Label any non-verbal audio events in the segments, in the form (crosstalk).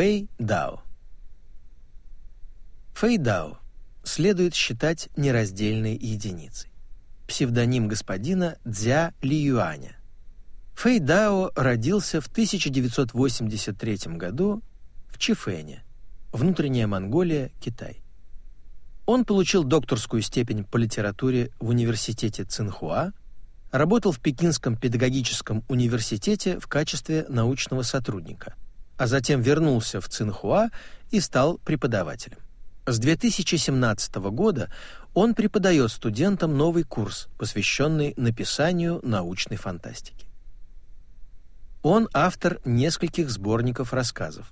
Фэй Дао Фэй Дао следует считать нераздельной единицей. Псевдоним господина Дзя Ли Юаня. Фэй Дао родился в 1983 году в Чифэне, внутренняя Монголия, Китай. Он получил докторскую степень по литературе в университете Цинхуа, работал в Пекинском педагогическом университете в качестве научного сотрудника, а затем вернулся в Цинхуа и стал преподавателем. С 2017 года он преподает студентам новый курс, посвященный написанию научной фантастики. Он автор нескольких сборников рассказов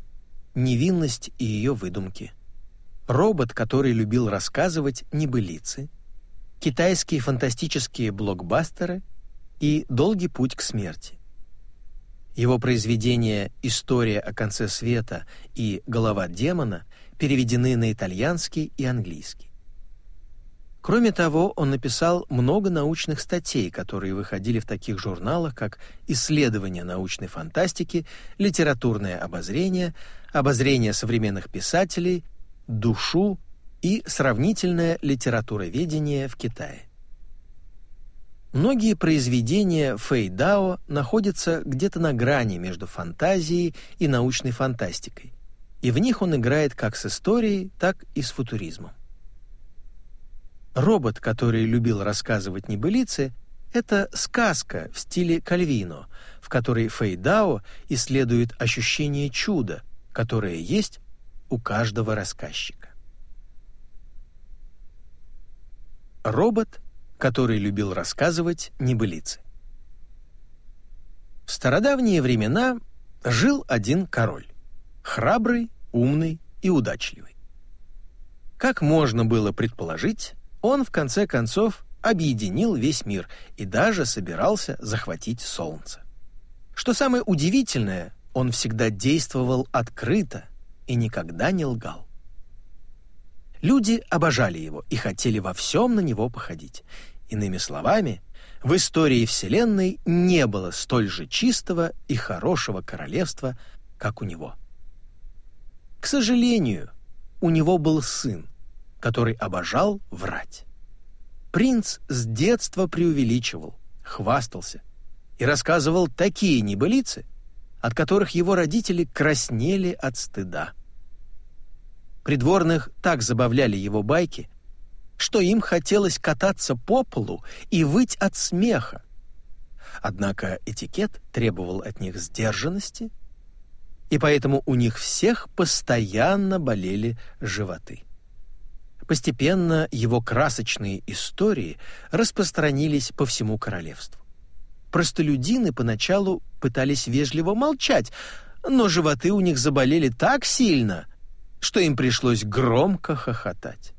«Невинность и ее выдумки», «Робот, который любил рассказывать небылицы», «Китайские фантастические блокбастеры» и «Долгий путь к смерти». Его произведения «История о конце света» и «Голова демона» переведены на итальянский и английский. Кроме того, он написал много научных статей, которые выходили в таких журналах, как «Исследования научной фантастики», «Литературное обозрение», «Обозрение современных писателей», «Душу» и «Сравнительное литературоведение в Китае». Многие произведения Фэй Дао находятся где-то на грани между фантазией и научной фантастикой, и в них он играет как с историей, так и с футуризмом. Робот, который любил рассказывать небылицы, это сказка в стиле Кальвино, в которой Фейдао исследует ощущение чуда, которое есть у каждого рассказчика. Робот, который любил рассказывать небылицы. В стародавние времена жил один король, храбрый, умный и удачливый. Как можно было предположить, он, в конце концов, объединил весь мир и даже собирался захватить Солнце. Что самое удивительное, он всегда действовал открыто и никогда не лгал. Люди обожали его и хотели во всем на него походить. Иными словами, в истории Вселенной не было столь же чистого и хорошего королевства, как у него. К сожалению, у него был сын, который обожал врать. Принц с детства преувеличивал, хвастался и рассказывал такие небылицы, от которых его родители краснели от стыда. Придворных так забавляли его байки, что им хотелось кататься по полу и выть от смеха. Однако этикет требовал от них сдержанности, и поэтому у них всех постоянно болели животы. Постепенно его красочные истории распространились по всему королевству. Простолюдины поначалу пытались вежливо молчать, но животы у них заболели так сильно, что им пришлось громко хохотать.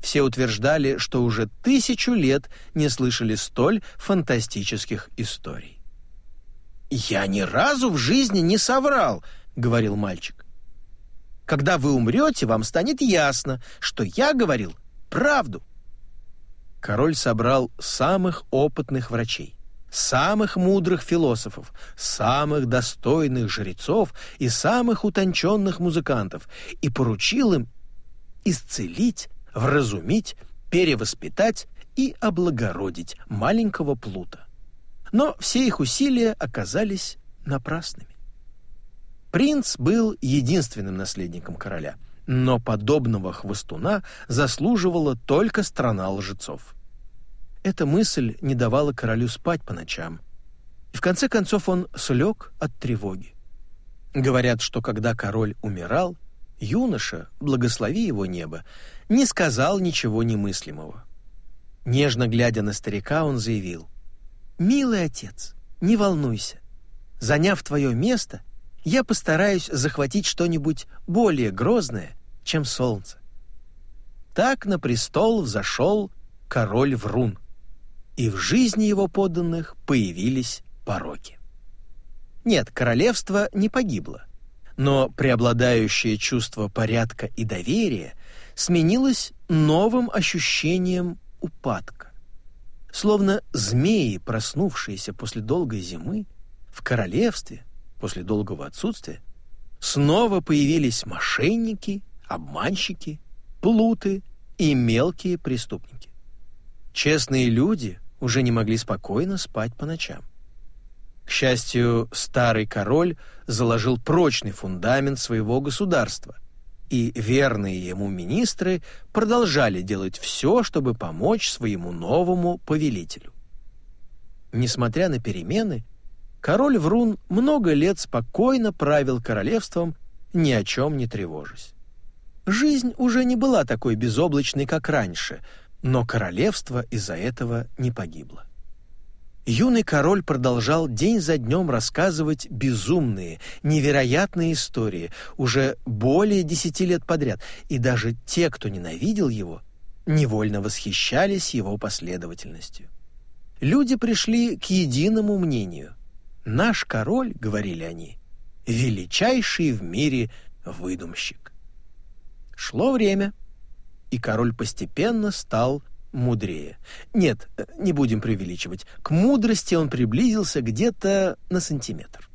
Все утверждали, что уже тысячу лет не слышали столь фантастических историй. «Я ни разу в жизни не соврал», — говорил мальчик. Когда вы умрете, вам станет ясно, что я говорил правду. Король собрал самых опытных врачей, самых мудрых философов, самых достойных жрецов и самых утонченных музыкантов и поручил им исцелить, вразумить, перевоспитать и облагородить маленького Плута. Но все их усилия оказались напрасными. Принц был единственным наследником короля, но подобного хвостуна заслуживала только страна лжецов. Эта мысль не давала королю спать по ночам, и в конце концов он слег от тревоги. Говорят, что когда король умирал, юноша, благослови его небо, не сказал ничего немыслимого. Нежно глядя на старика, он заявил, «Милый отец, не волнуйся. Заняв твое место, я постараюсь захватить что-нибудь более грозное, чем солнце. Так на престол взошел король Врун, и в жизни его подданных появились пороки. Нет, королевство не погибло, но преобладающее чувство порядка и доверия сменилось новым ощущением упадка. Словно змеи, проснувшиеся после долгой зимы, в королевстве – после долгого отсутствия, снова появились мошенники, обманщики, плуты и мелкие преступники. Честные люди уже не могли спокойно спать по ночам. К счастью, старый король заложил прочный фундамент своего государства, и верные ему министры продолжали делать все, чтобы помочь своему новому повелителю. Несмотря на перемены, король Врун много лет спокойно правил королевством, ни о чем не тревожась. Жизнь уже не была такой безоблачной, как раньше, но королевство из-за этого не погибло. Юный король продолжал день за днем рассказывать безумные, невероятные истории уже более десяти лет подряд, и даже те, кто ненавидел его, невольно восхищались его последовательностью. Люди пришли к единому мнению. «Наш король, — говорили они, — величайший в мире выдумщик». Шло время, и король постепенно стал мудрее. Нет, не будем преувеличивать. К мудрости он приблизился где-то на сантиметр.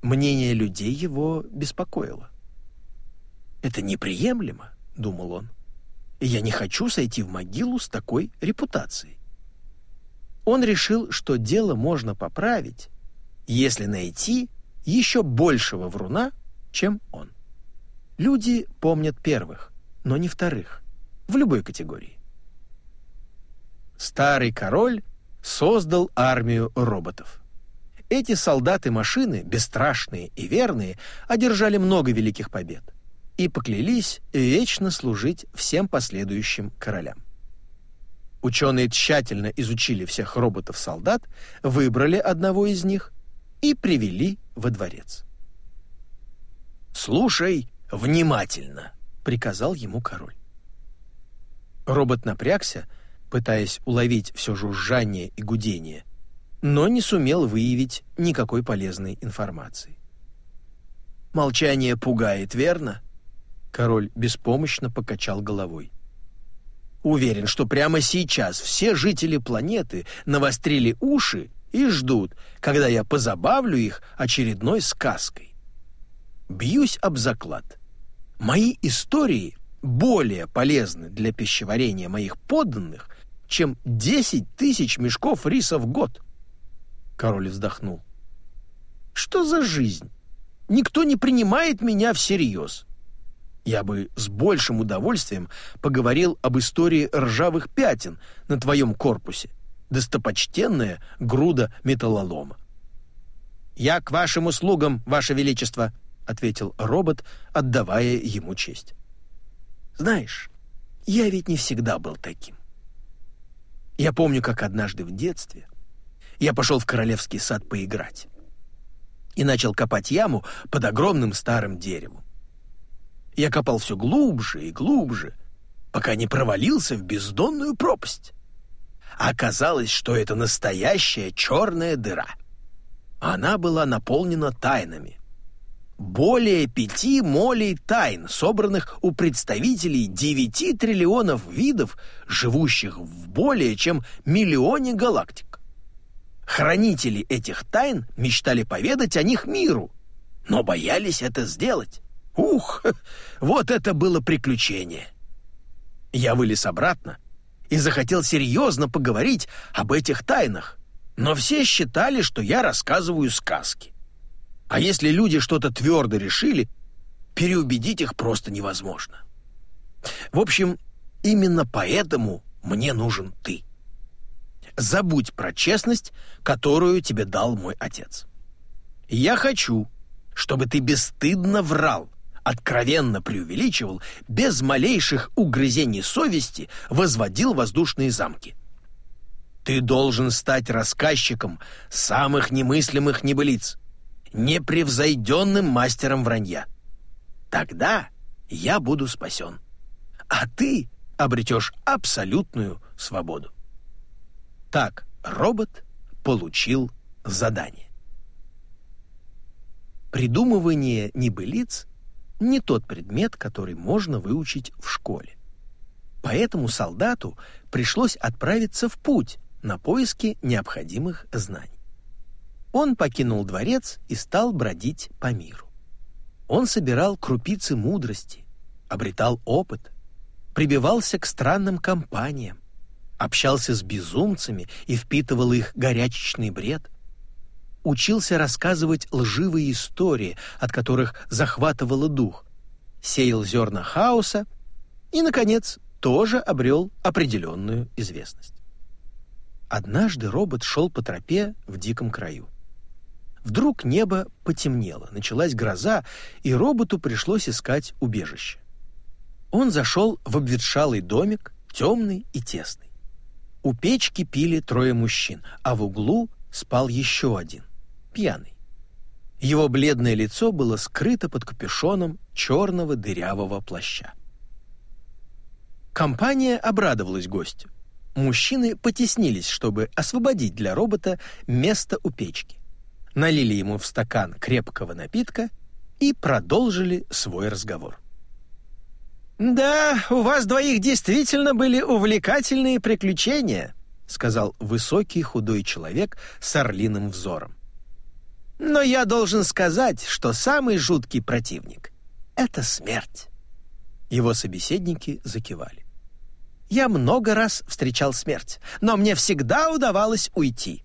Мнение людей его беспокоило. «Это неприемлемо», — думал он. «И я не хочу сойти в могилу с такой репутацией». Он решил, что дело можно поправить, если найти еще большего вруна, чем он. Люди помнят первых, но не вторых, в любой категории старый король создал армию роботов. Эти солдаты-машины, бесстрашные и верные, одержали много великих побед и поклялись вечно служить всем последующим королям. Ученые тщательно изучили всех роботов-солдат, выбрали одного из них и привели во дворец. «Слушай внимательно», — приказал ему король. Робот напрягся, пытаясь уловить все жужжание и гудение, но не сумел выявить никакой полезной информации. «Молчание пугает, верно?» Король беспомощно покачал головой. «Уверен, что прямо сейчас все жители планеты навострили уши и ждут, когда я позабавлю их очередной сказкой. Бьюсь об заклад. Мои истории более полезны для пищеварения моих подданных, чем десять тысяч мешков риса в год. Король вздохнул. Что за жизнь? Никто не принимает меня всерьез. Я бы с большим удовольствием поговорил об истории ржавых пятен на твоем корпусе, достопочтенная груда металлолома. «Я к вашим услугам, ваше величество», — ответил робот, отдавая ему честь. «Знаешь, я ведь не всегда был таким. Я помню, как однажды в детстве я пошел в королевский сад поиграть и начал копать яму под огромным старым деревом. Я копал все глубже и глубже, пока не провалился в бездонную пропасть. А оказалось, что это настоящая черная дыра. Она была наполнена тайнами, более пяти молей тайн, собранных у представителей девяти триллионов видов, живущих в более чем миллионе галактик. Хранители этих тайн мечтали поведать о них миру, но боялись это сделать. Ух, (laughs) вот это было приключение! Я вылез обратно и захотел серьезно поговорить об этих тайнах, но все считали, что я рассказываю сказки. А если люди что-то твердо решили, переубедить их просто невозможно. В общем, именно поэтому мне нужен ты. Забудь про честность, которую тебе дал мой отец. Я хочу, чтобы ты бесстыдно врал, откровенно преувеличивал, без малейших угрызений совести возводил воздушные замки. Ты должен стать рассказчиком самых немыслимых небылиц, непревзойденным мастером вранья. Тогда я буду спасен, а ты обретешь абсолютную свободу. Так робот получил задание. Придумывание небылиц — не тот предмет, который можно выучить в школе. Поэтому солдату пришлось отправиться в путь на поиски необходимых знаний он покинул дворец и стал бродить по миру. Он собирал крупицы мудрости, обретал опыт, прибивался к странным компаниям, общался с безумцами и впитывал их горячечный бред, учился рассказывать лживые истории, от которых захватывало дух, сеял зерна хаоса и, наконец, тоже обрел определенную известность. Однажды робот шел по тропе в диком краю. Вдруг небо потемнело, началась гроза, и роботу пришлось искать убежище. Он зашел в обветшалый домик, темный и тесный. У печки пили трое мужчин, а в углу спал еще один, пьяный. Его бледное лицо было скрыто под капюшоном черного дырявого плаща. Компания обрадовалась гостю. Мужчины потеснились, чтобы освободить для робота место у печки. Налили ему в стакан крепкого напитка и продолжили свой разговор. «Да, у вас двоих действительно были увлекательные приключения», сказал высокий худой человек с орлиным взором. «Но я должен сказать, что самый жуткий противник — это смерть». Его собеседники закивали. «Я много раз встречал смерть, но мне всегда удавалось уйти.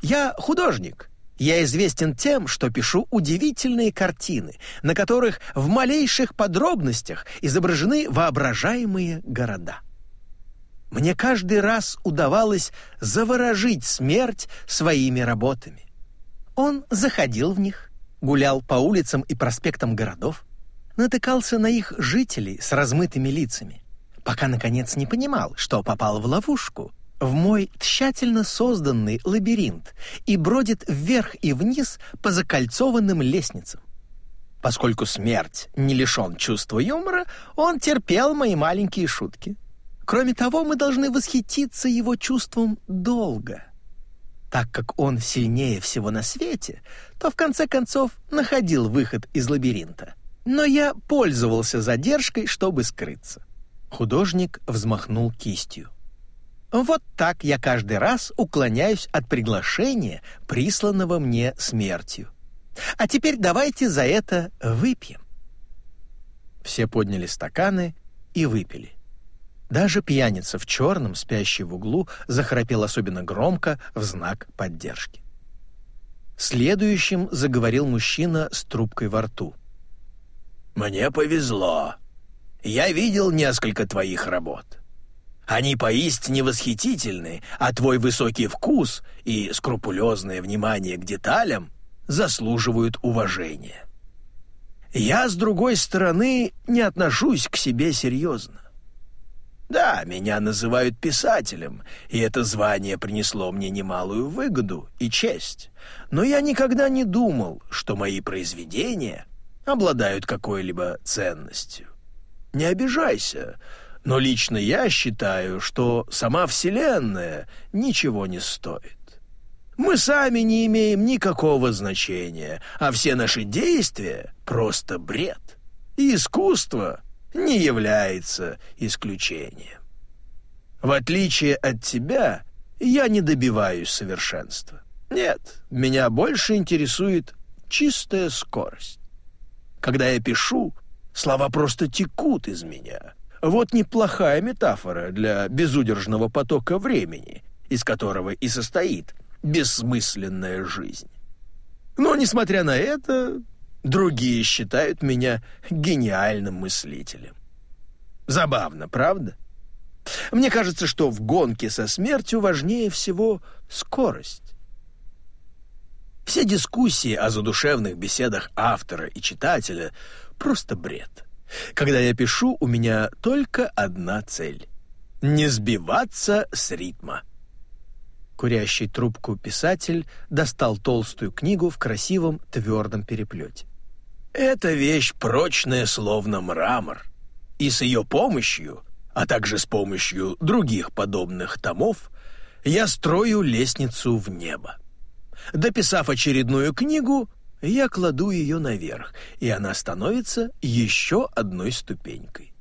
Я художник, я известен тем, что пишу удивительные картины, на которых в малейших подробностях изображены воображаемые города. Мне каждый раз удавалось заворожить смерть своими работами. Он заходил в них, гулял по улицам и проспектам городов, натыкался на их жителей с размытыми лицами, пока, наконец, не понимал, что попал в ловушку — в мой тщательно созданный лабиринт и бродит вверх и вниз по закольцованным лестницам. Поскольку смерть не лишен чувства юмора, он терпел мои маленькие шутки. Кроме того, мы должны восхититься его чувством долга. Так как он сильнее всего на свете, то в конце концов находил выход из лабиринта. Но я пользовался задержкой, чтобы скрыться. Художник взмахнул кистью. Вот так я каждый раз уклоняюсь от приглашения, присланного мне смертью. А теперь давайте за это выпьем. Все подняли стаканы и выпили. Даже пьяница в черном, спящий в углу, захрапел особенно громко в знак поддержки. Следующим заговорил мужчина с трубкой во рту. «Мне повезло. Я видел несколько твоих работ. Они поистине восхитительны, а твой высокий вкус и скрупулезное внимание к деталям заслуживают уважения. Я, с другой стороны, не отношусь к себе серьезно. Да, меня называют писателем, и это звание принесло мне немалую выгоду и честь, но я никогда не думал, что мои произведения обладают какой-либо ценностью. Не обижайся, но лично я считаю, что сама Вселенная ничего не стоит. Мы сами не имеем никакого значения, а все наши действия — просто бред. И искусство не является исключением. В отличие от тебя, я не добиваюсь совершенства. Нет, меня больше интересует чистая скорость. Когда я пишу, слова просто текут из меня — вот неплохая метафора для безудержного потока времени, из которого и состоит бессмысленная жизнь. Но, несмотря на это, другие считают меня гениальным мыслителем. Забавно, правда? Мне кажется, что в гонке со смертью важнее всего скорость. Все дискуссии о задушевных беседах автора и читателя — просто бред. Когда я пишу, у меня только одна цель — не сбиваться с ритма. Курящий трубку писатель достал толстую книгу в красивом твердом переплете. «Эта вещь прочная, словно мрамор, и с ее помощью, а также с помощью других подобных томов, я строю лестницу в небо. Дописав очередную книгу, я кладу ее наверх, и она становится еще одной ступенькой.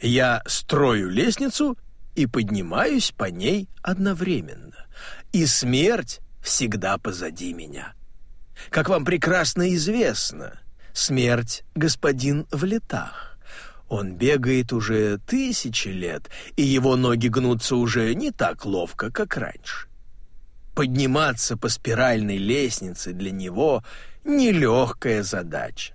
Я строю лестницу и поднимаюсь по ней одновременно. И смерть всегда позади меня. Как вам прекрасно известно, Смерть — господин в летах. Он бегает уже тысячи лет, и его ноги гнутся уже не так ловко, как раньше. Подниматься по спиральной лестнице для него — нелегкая задача.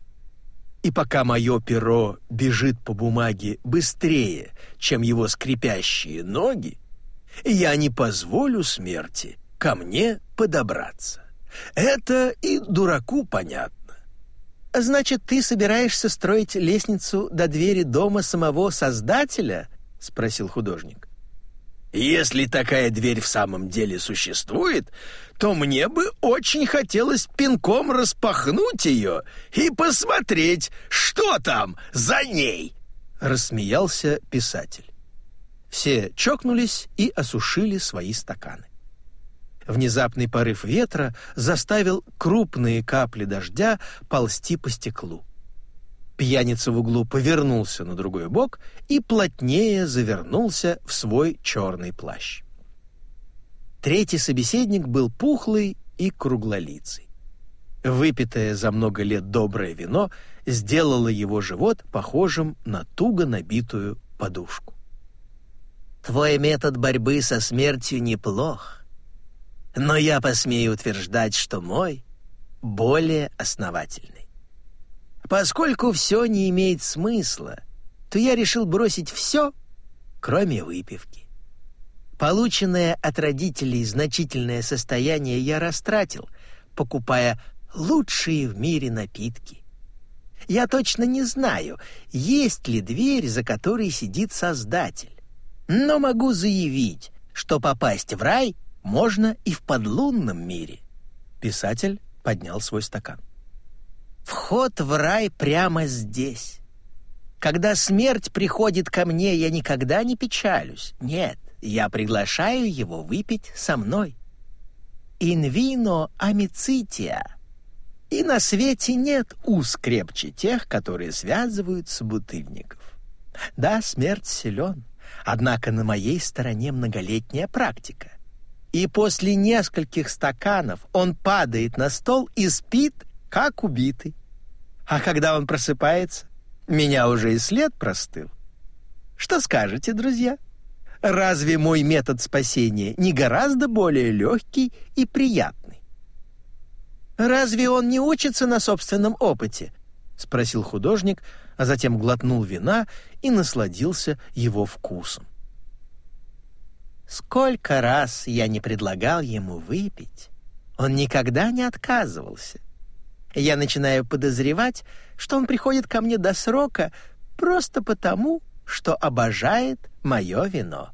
И пока мое перо бежит по бумаге быстрее, чем его скрипящие ноги, я не позволю смерти ко мне подобраться. Это и дураку понятно. «Значит, ты собираешься строить лестницу до двери дома самого Создателя?» — спросил художник. «Если такая дверь в самом деле существует, то мне бы очень хотелось пинком распахнуть ее и посмотреть, что там за ней!» — рассмеялся писатель. Все чокнулись и осушили свои стаканы. Внезапный порыв ветра заставил крупные капли дождя ползти по стеклу. Пьяница в углу повернулся на другой бок и плотнее завернулся в свой черный плащ. Третий собеседник был пухлый и круглолицый. Выпитое за много лет доброе вино сделало его живот похожим на туго набитую подушку. «Твой метод борьбы со смертью неплох», но я посмею утверждать, что мой более основательный. Поскольку все не имеет смысла, то я решил бросить все, кроме выпивки. Полученное от родителей значительное состояние я растратил, покупая лучшие в мире напитки. Я точно не знаю, есть ли дверь, за которой сидит Создатель. Но могу заявить, что попасть в рай — можно и в подлунном мире. Писатель поднял свой стакан. Вход в рай прямо здесь. Когда смерть приходит ко мне, я никогда не печалюсь. Нет, я приглашаю его выпить со мной. Инвино амицития. И на свете нет уз крепче тех, которые связывают собутыльников. Да, смерть силен, однако на моей стороне многолетняя практика и после нескольких стаканов он падает на стол и спит, как убитый. А когда он просыпается, меня уже и след простыл. Что скажете, друзья? Разве мой метод спасения не гораздо более легкий и приятный? Разве он не учится на собственном опыте? спросил художник, а затем глотнул вина и насладился его вкусом. Сколько раз я не предлагал ему выпить, он никогда не отказывался. Я начинаю подозревать, что он приходит ко мне до срока просто потому, что обожает мое вино.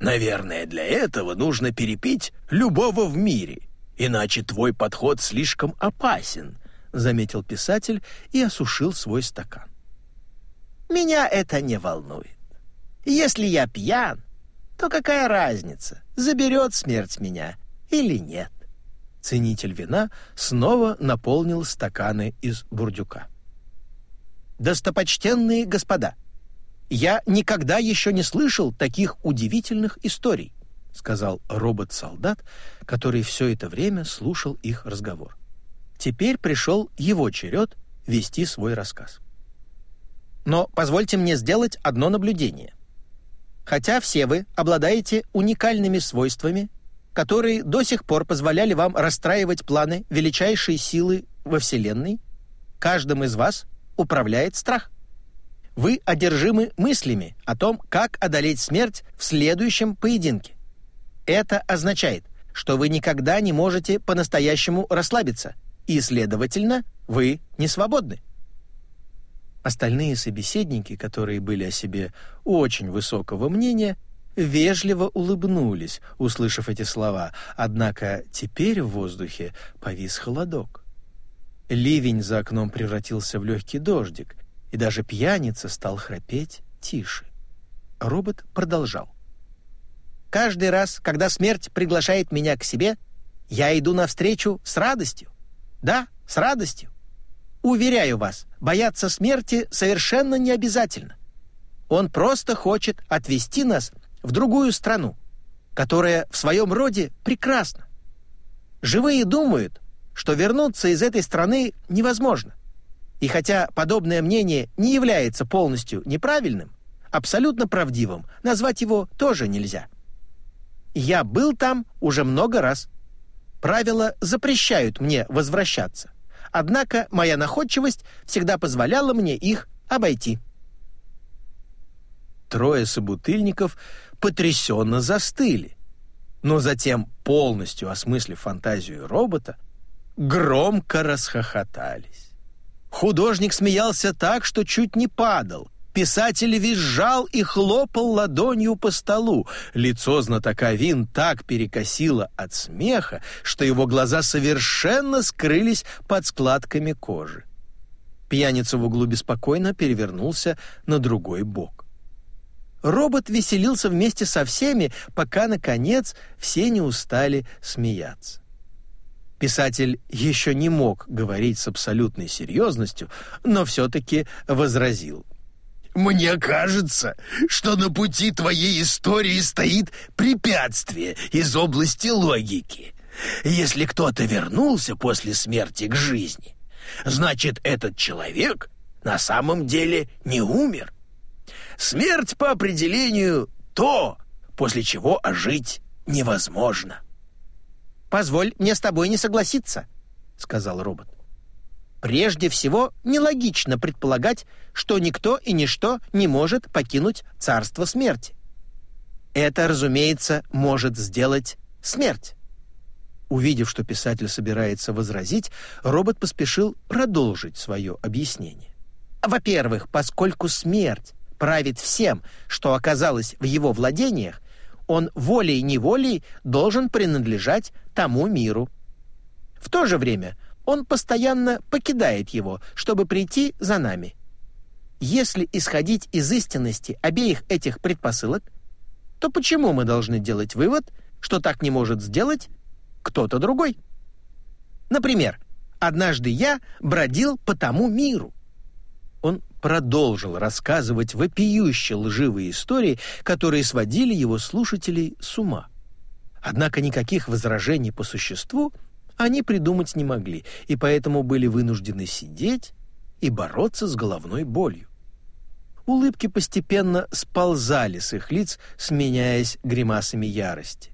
Наверное, для этого нужно перепить любого в мире, иначе твой подход слишком опасен, заметил писатель и осушил свой стакан. Меня это не волнует. Если я пьян, то какая разница, заберет смерть меня или нет? Ценитель вина снова наполнил стаканы из бурдюка. Достопочтенные господа, я никогда еще не слышал таких удивительных историй, сказал робот-солдат, который все это время слушал их разговор. Теперь пришел его черед вести свой рассказ. Но позвольте мне сделать одно наблюдение. Хотя все вы обладаете уникальными свойствами, которые до сих пор позволяли вам расстраивать планы величайшей силы во Вселенной, каждым из вас управляет страх. Вы одержимы мыслями о том, как одолеть смерть в следующем поединке. Это означает, что вы никогда не можете по-настоящему расслабиться, и, следовательно, вы не свободны. Остальные собеседники, которые были о себе очень высокого мнения, вежливо улыбнулись, услышав эти слова, однако теперь в воздухе повис холодок. Ливень за окном превратился в легкий дождик, и даже пьяница стал храпеть тише. Робот продолжал. «Каждый раз, когда смерть приглашает меня к себе, я иду навстречу с радостью. Да, с радостью. Уверяю вас, бояться смерти совершенно не обязательно. Он просто хочет отвести нас в другую страну, которая в своем роде прекрасна. Живые думают, что вернуться из этой страны невозможно. И хотя подобное мнение не является полностью неправильным, абсолютно правдивым, назвать его тоже нельзя. Я был там уже много раз. Правила запрещают мне возвращаться. Однако моя находчивость всегда позволяла мне их обойти. Трое собутыльников потрясенно застыли, но затем, полностью осмыслив фантазию робота, громко расхохотались. Художник смеялся так, что чуть не падал. Писатель визжал и хлопал ладонью по столу. Лицо знатока вин так перекосило от смеха, что его глаза совершенно скрылись под складками кожи. Пьяница в углу беспокойно перевернулся на другой бок. Робот веселился вместе со всеми, пока, наконец, все не устали смеяться. Писатель еще не мог говорить с абсолютной серьезностью, но все-таки возразил. «Мне кажется, что на пути твоей истории стоит препятствие из области логики. Если кто-то вернулся после смерти к жизни, значит, этот человек на самом деле не умер. Смерть по определению то, после чего ожить невозможно. Позволь мне с тобой не согласиться, сказал робот. Прежде всего, нелогично предполагать, что никто и ничто не может покинуть царство смерти. Это, разумеется, может сделать смерть. Увидев, что писатель собирается возразить, робот поспешил продолжить свое объяснение. Во-первых, поскольку смерть правит всем, что оказалось в его владениях, он волей-неволей должен принадлежать тому миру. В то же время он постоянно покидает его, чтобы прийти за нами. Если исходить из истинности обеих этих предпосылок, то почему мы должны делать вывод, что так не может сделать кто-то другой? Например, однажды я бродил по тому миру. Он продолжил рассказывать вопиюще лживые истории, которые сводили его слушателей с ума. Однако никаких возражений по существу они придумать не могли, и поэтому были вынуждены сидеть и бороться с головной болью. Улыбки постепенно сползали с их лиц, сменяясь гримасами ярости.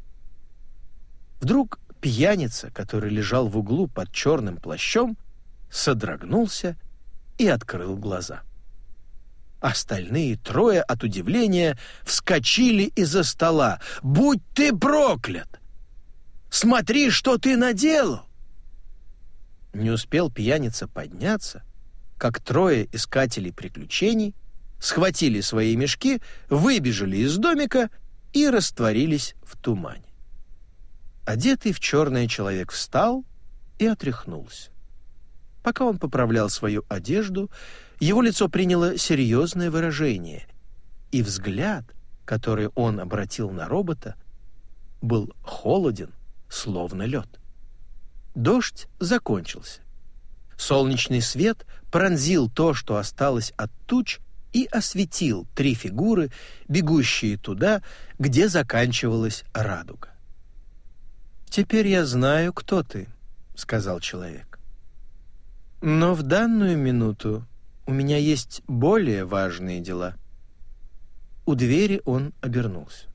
Вдруг пьяница, который лежал в углу под черным плащом, содрогнулся и открыл глаза. Остальные трое от удивления вскочили из-за стола. «Будь ты проклят! Смотри, что ты наделал!» Не успел пьяница подняться, как трое искателей приключений схватили свои мешки, выбежали из домика и растворились в тумане. Одетый в черное человек встал и отряхнулся. Пока он поправлял свою одежду, его лицо приняло серьезное выражение, и взгляд, который он обратил на робота, был холоден, словно лед. Дождь закончился. Солнечный свет пронзил то, что осталось от туч, и осветил три фигуры, бегущие туда, где заканчивалась радуга. «Теперь я знаю, кто ты», — сказал человек. «Но в данную минуту у меня есть более важные дела». У двери он обернулся.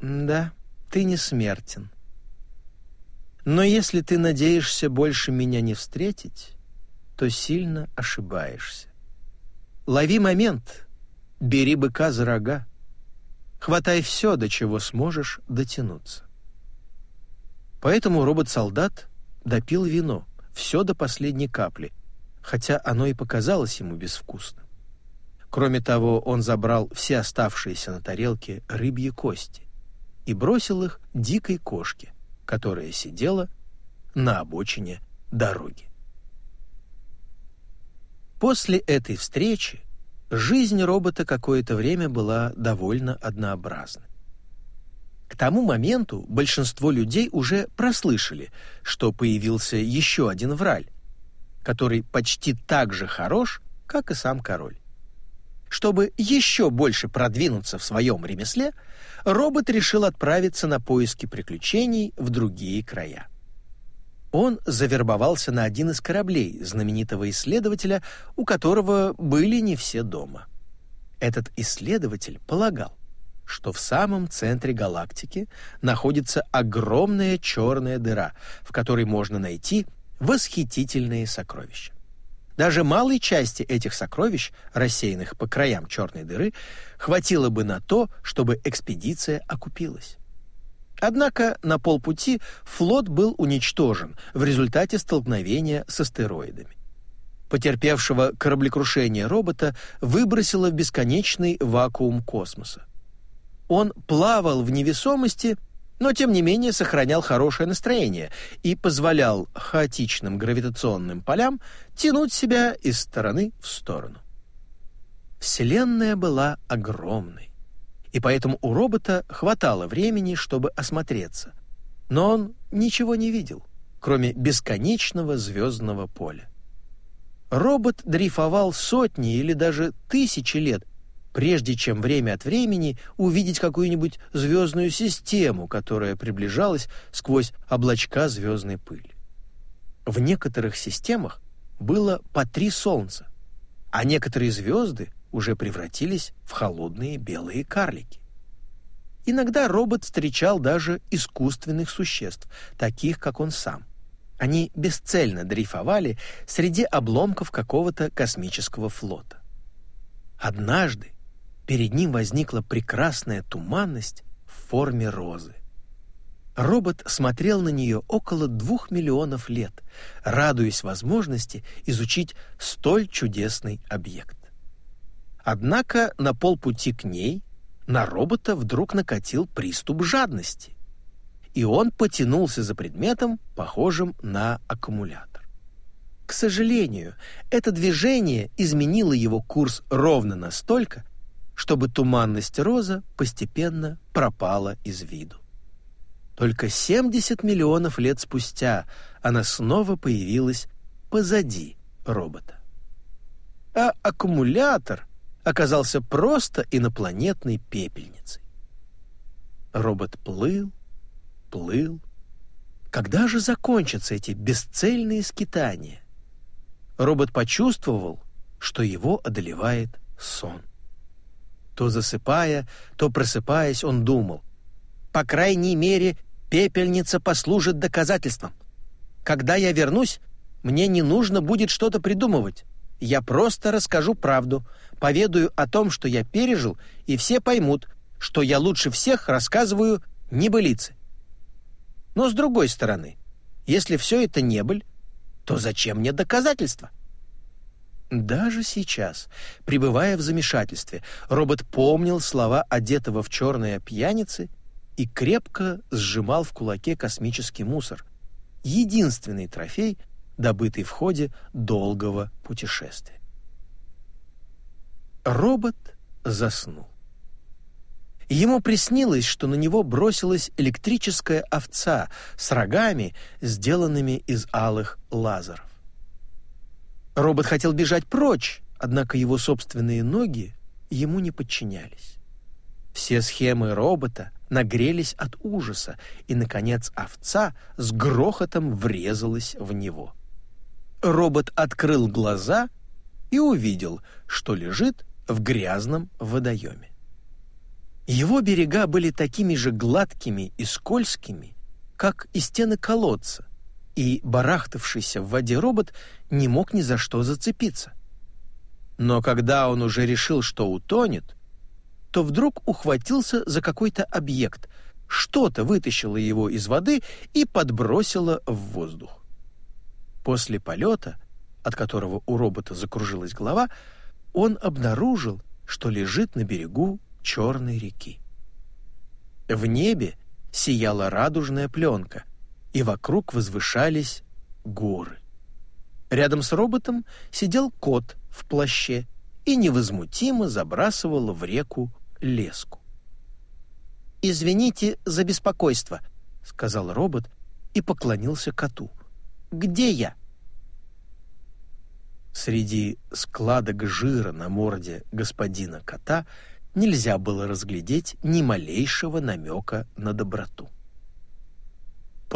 «Да, ты не смертен. Но если ты надеешься больше меня не встретить, то сильно ошибаешься. Лови момент, бери быка за рога, хватай все, до чего сможешь дотянуться. Поэтому робот-солдат допил вино, все до последней капли, хотя оно и показалось ему безвкусным. Кроме того, он забрал все оставшиеся на тарелке рыбьи кости и бросил их дикой кошке, которая сидела на обочине дороги. После этой встречи жизнь робота какое-то время была довольно однообразной. К тому моменту большинство людей уже прослышали, что появился еще один враль, который почти так же хорош, как и сам король. Чтобы еще больше продвинуться в своем ремесле, робот решил отправиться на поиски приключений в другие края. Он завербовался на один из кораблей знаменитого исследователя, у которого были не все дома. Этот исследователь полагал, что в самом центре галактики находится огромная черная дыра, в которой можно найти восхитительные сокровища. Даже малой части этих сокровищ, рассеянных по краям черной дыры, хватило бы на то, чтобы экспедиция окупилась. Однако на полпути флот был уничтожен в результате столкновения с астероидами. Потерпевшего кораблекрушение робота выбросило в бесконечный вакуум космоса. Он плавал в невесомости, но тем не менее сохранял хорошее настроение и позволял хаотичным гравитационным полям тянуть себя из стороны в сторону. Вселенная была огромной, и поэтому у робота хватало времени, чтобы осмотреться. Но он ничего не видел, кроме бесконечного звездного поля. Робот дрейфовал сотни или даже тысячи лет прежде чем время от времени увидеть какую-нибудь звездную систему, которая приближалась сквозь облачка звездной пыли. В некоторых системах было по три солнца, а некоторые звезды уже превратились в холодные белые карлики. Иногда робот встречал даже искусственных существ, таких как он сам. Они бесцельно дрейфовали среди обломков какого-то космического флота. Однажды перед ним возникла прекрасная туманность в форме розы. Робот смотрел на нее около двух миллионов лет, радуясь возможности изучить столь чудесный объект. Однако на полпути к ней на робота вдруг накатил приступ жадности, и он потянулся за предметом, похожим на аккумулятор. К сожалению, это движение изменило его курс ровно настолько, чтобы туманность роза постепенно пропала из виду. Только 70 миллионов лет спустя она снова появилась позади робота. А аккумулятор оказался просто инопланетной пепельницей. Робот плыл, плыл. Когда же закончатся эти бесцельные скитания? Робот почувствовал, что его одолевает сон. То засыпая, то просыпаясь, он думал. «По крайней мере, пепельница послужит доказательством. Когда я вернусь, мне не нужно будет что-то придумывать. Я просто расскажу правду, поведаю о том, что я пережил, и все поймут, что я лучше всех рассказываю небылицы. Но с другой стороны, если все это небыль, то зачем мне доказательства? Даже сейчас, пребывая в замешательстве, робот помнил слова одетого в черное пьяницы и крепко сжимал в кулаке космический мусор, единственный трофей, добытый в ходе долгого путешествия. Робот заснул. Ему приснилось, что на него бросилась электрическая овца с рогами, сделанными из алых лазеров. Робот хотел бежать прочь, однако его собственные ноги ему не подчинялись. Все схемы робота нагрелись от ужаса, и, наконец, овца с грохотом врезалась в него. Робот открыл глаза и увидел, что лежит в грязном водоеме. Его берега были такими же гладкими и скользкими, как и стены колодца, и барахтавшийся в воде робот не мог ни за что зацепиться. Но когда он уже решил, что утонет, то вдруг ухватился за какой-то объект, что-то вытащило его из воды и подбросило в воздух. После полета, от которого у робота закружилась голова, он обнаружил, что лежит на берегу черной реки. В небе сияла радужная пленка — и вокруг возвышались горы. Рядом с роботом сидел кот в плаще и невозмутимо забрасывал в реку леску. «Извините за беспокойство», — сказал робот и поклонился коту. «Где я?» Среди складок жира на морде господина кота нельзя было разглядеть ни малейшего намека на доброту.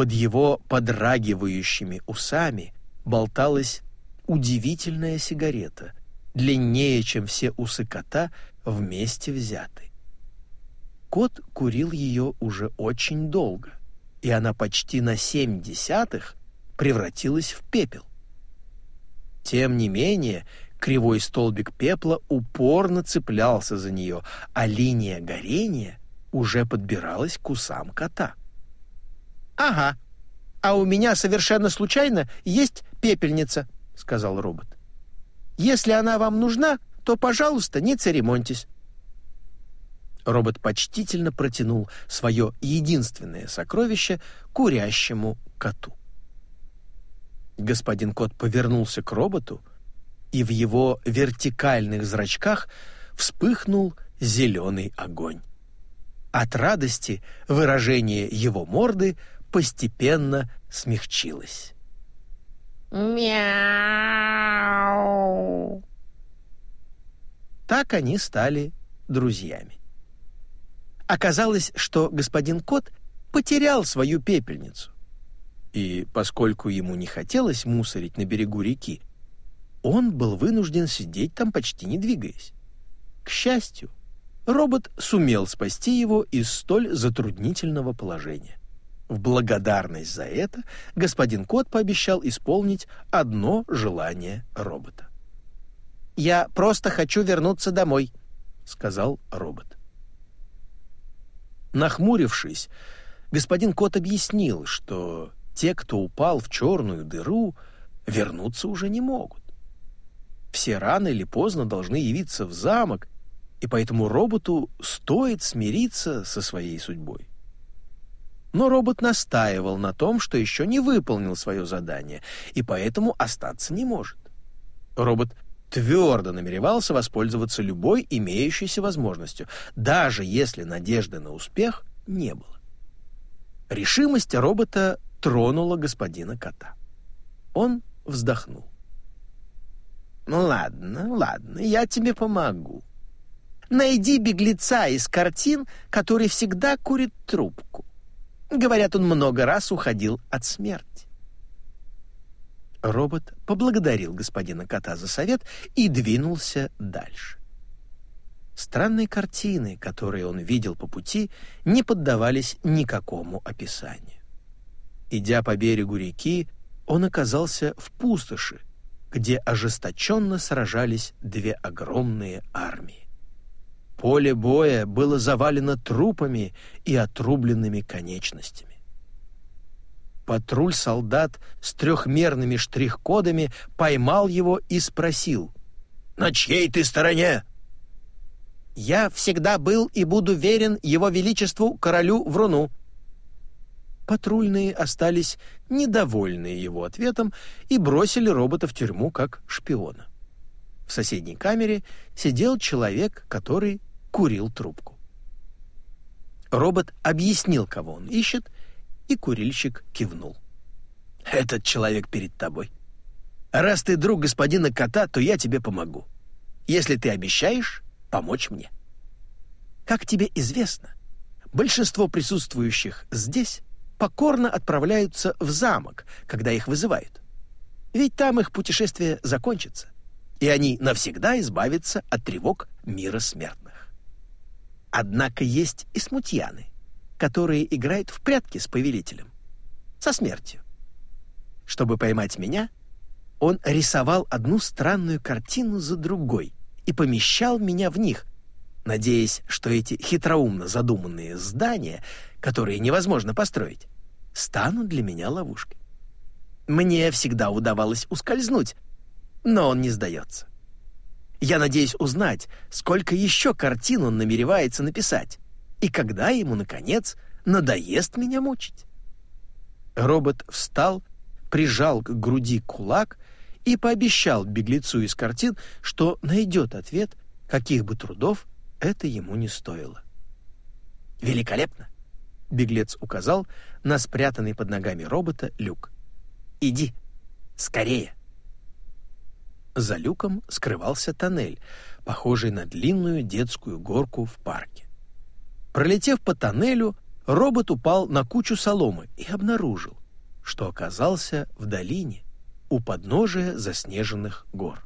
Под его подрагивающими усами болталась удивительная сигарета, длиннее, чем все усы кота вместе взяты. Кот курил ее уже очень долго, и она почти на семь десятых превратилась в пепел. Тем не менее, кривой столбик пепла упорно цеплялся за нее, а линия горения уже подбиралась к усам кота. «Ага, а у меня совершенно случайно есть пепельница», — сказал робот. «Если она вам нужна, то, пожалуйста, не церемоньтесь». Робот почтительно протянул свое единственное сокровище курящему коту. Господин кот повернулся к роботу, и в его вертикальных зрачках вспыхнул зеленый огонь. От радости выражение его морды постепенно смягчилось. «Мяу!» Так они стали друзьями. Оказалось, что господин кот потерял свою пепельницу. И поскольку ему не хотелось мусорить на берегу реки, он был вынужден сидеть там почти не двигаясь. К счастью, робот сумел спасти его из столь затруднительного положения. В благодарность за это господин кот пообещал исполнить одно желание робота. «Я просто хочу вернуться домой», — сказал робот. Нахмурившись, господин кот объяснил, что те, кто упал в черную дыру, вернуться уже не могут. Все рано или поздно должны явиться в замок, и поэтому роботу стоит смириться со своей судьбой. Но робот настаивал на том, что еще не выполнил свое задание, и поэтому остаться не может. Робот твердо намеревался воспользоваться любой имеющейся возможностью, даже если надежды на успех не было. Решимость робота тронула господина кота. Он вздохнул. «Ну ладно, ладно, я тебе помогу. Найди беглеца из картин, который всегда курит трубку. Говорят, он много раз уходил от смерти. Робот поблагодарил господина кота за совет и двинулся дальше. Странные картины, которые он видел по пути, не поддавались никакому описанию. Идя по берегу реки, он оказался в пустоши, где ожесточенно сражались две огромные армии. Поле боя было завалено трупами и отрубленными конечностями. Патруль солдат с трехмерными штрих-кодами поймал его и спросил. «На чьей ты стороне?» «Я всегда был и буду верен его величеству королю Вруну». Патрульные остались недовольны его ответом и бросили робота в тюрьму как шпиона. В соседней камере сидел человек, который курил трубку. Робот объяснил, кого он ищет, и курильщик кивнул. «Этот человек перед тобой. Раз ты друг господина кота, то я тебе помогу. Если ты обещаешь помочь мне. Как тебе известно, большинство присутствующих здесь покорно отправляются в замок, когда их вызывают. Ведь там их путешествие закончится, и они навсегда избавятся от тревог мира смертных. Однако есть и смутьяны, которые играют в прятки с повелителем, со смертью. Чтобы поймать меня, он рисовал одну странную картину за другой и помещал меня в них, надеясь, что эти хитроумно задуманные здания, которые невозможно построить, станут для меня ловушкой. Мне всегда удавалось ускользнуть, но он не сдается. Я надеюсь узнать, сколько еще картин он намеревается написать, и когда ему, наконец, надоест меня мучить. Робот встал, прижал к груди кулак и пообещал беглецу из картин, что найдет ответ, каких бы трудов это ему не стоило. «Великолепно!» — беглец указал на спрятанный под ногами робота люк. «Иди, скорее!» За люком скрывался тоннель, похожий на длинную детскую горку в парке. Пролетев по тоннелю, робот упал на кучу соломы и обнаружил, что оказался в долине у подножия заснеженных гор.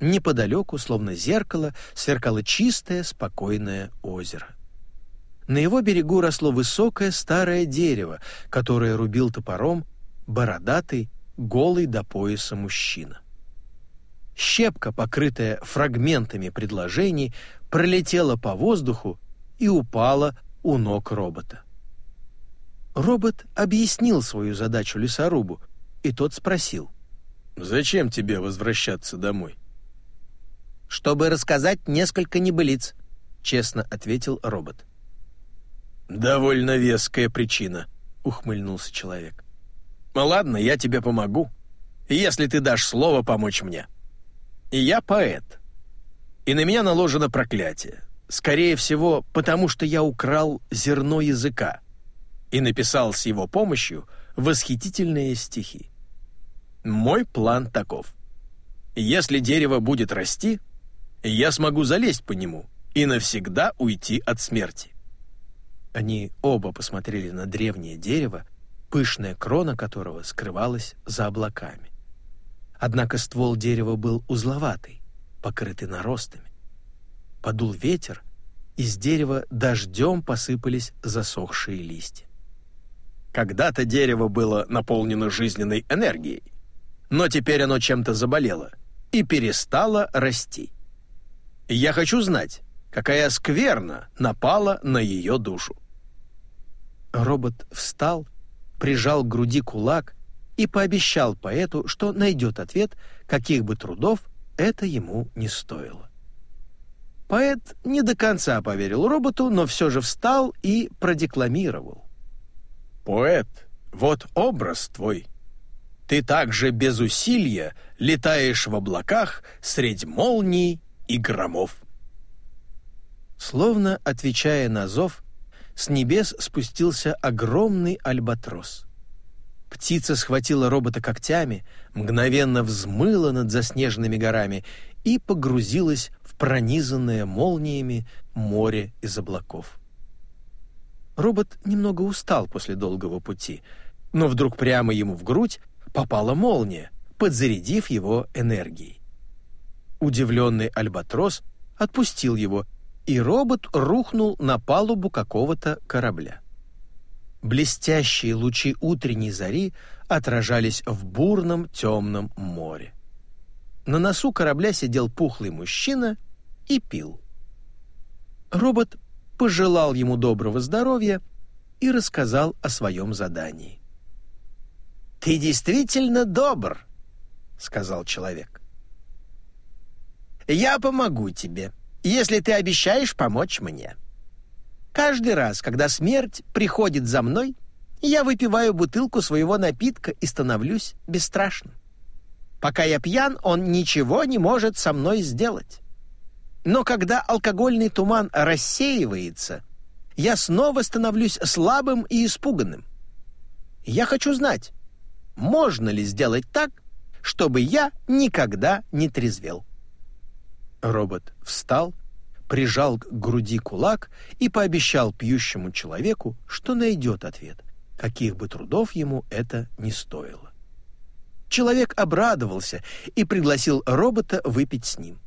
Неподалеку, словно зеркало, сверкало чистое, спокойное озеро. На его берегу росло высокое старое дерево, которое рубил топором бородатый, голый до пояса мужчина. Щепка, покрытая фрагментами предложений, пролетела по воздуху и упала у ног робота. Робот объяснил свою задачу лесорубу, и тот спросил. «Зачем тебе возвращаться домой?» «Чтобы рассказать несколько небылиц», — честно ответил робот. «Довольно веская причина», — ухмыльнулся человек. «Ну ладно, я тебе помогу, если ты дашь слово помочь мне. И я поэт, и на меня наложено проклятие. Скорее всего, потому что я украл зерно языка и написал с его помощью восхитительные стихи. Мой план таков. Если дерево будет расти, я смогу залезть по нему и навсегда уйти от смерти. Они оба посмотрели на древнее дерево, пышная крона которого скрывалась за облаками. Однако ствол дерева был узловатый, покрытый наростами. Подул ветер, из дерева дождем посыпались засохшие листья. Когда-то дерево было наполнено жизненной энергией, но теперь оно чем-то заболело и перестало расти. Я хочу знать, какая скверна напала на ее душу. Робот встал, прижал к груди кулак и пообещал поэту, что найдет ответ, каких бы трудов это ему не стоило. Поэт не до конца поверил роботу, но все же встал и продекламировал. «Поэт, вот образ твой. Ты также без усилия летаешь в облаках средь молний и громов». Словно отвечая на зов, с небес спустился огромный альбатрос. Птица схватила робота когтями, мгновенно взмыла над заснеженными горами и погрузилась в пронизанное молниями море из облаков. Робот немного устал после долгого пути, но вдруг прямо ему в грудь попала молния, подзарядив его энергией. Удивленный альбатрос отпустил его и робот рухнул на палубу какого-то корабля. Блестящие лучи утренней зари отражались в бурном темном море. На носу корабля сидел пухлый мужчина и пил. Робот пожелал ему доброго здоровья и рассказал о своем задании. «Ты действительно добр», — сказал человек. «Я помогу тебе», если ты обещаешь помочь мне. Каждый раз, когда смерть приходит за мной, я выпиваю бутылку своего напитка и становлюсь бесстрашным. Пока я пьян, он ничего не может со мной сделать. Но когда алкогольный туман рассеивается, я снова становлюсь слабым и испуганным. Я хочу знать, можно ли сделать так, чтобы я никогда не трезвел. Робот встал, прижал к груди кулак и пообещал пьющему человеку, что найдет ответ, каких бы трудов ему это не стоило. Человек обрадовался и пригласил робота выпить с ним.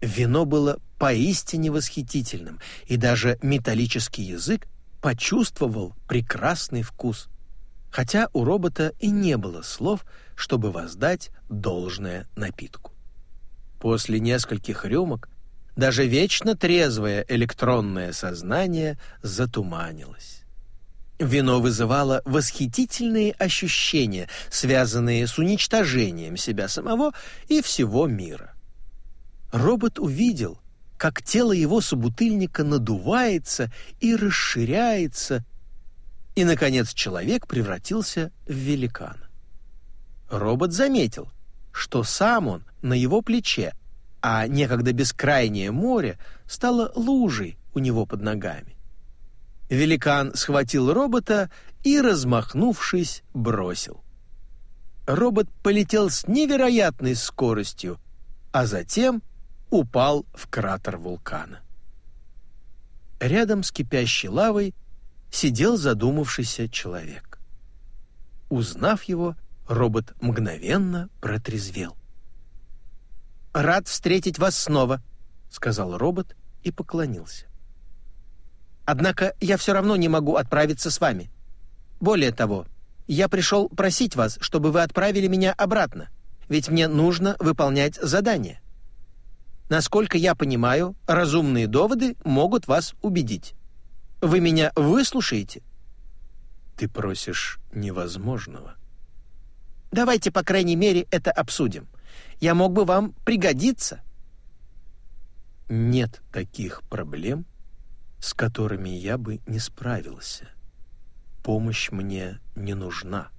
Вино было поистине восхитительным, и даже металлический язык почувствовал прекрасный вкус, хотя у робота и не было слов, чтобы воздать должное напитку. После нескольких рюмок даже вечно трезвое электронное сознание затуманилось. Вино вызывало восхитительные ощущения, связанные с уничтожением себя самого и всего мира. Робот увидел, как тело его собутыльника надувается и расширяется, и, наконец, человек превратился в великана. Робот заметил, что сам он на его плече, а некогда бескрайнее море стало лужей у него под ногами. Великан схватил робота и, размахнувшись, бросил. Робот полетел с невероятной скоростью, а затем упал в кратер вулкана. Рядом с кипящей лавой сидел задумавшийся человек. Узнав его, робот мгновенно протрезвел. «Рад встретить вас снова», — сказал робот и поклонился. «Однако я все равно не могу отправиться с вами. Более того, я пришел просить вас, чтобы вы отправили меня обратно, ведь мне нужно выполнять задание. Насколько я понимаю, разумные доводы могут вас убедить. Вы меня выслушаете?» «Ты просишь невозможного». «Давайте, по крайней мере, это обсудим. Я мог бы вам пригодиться». «Нет таких проблем, с которыми я бы не справился. Помощь мне не нужна».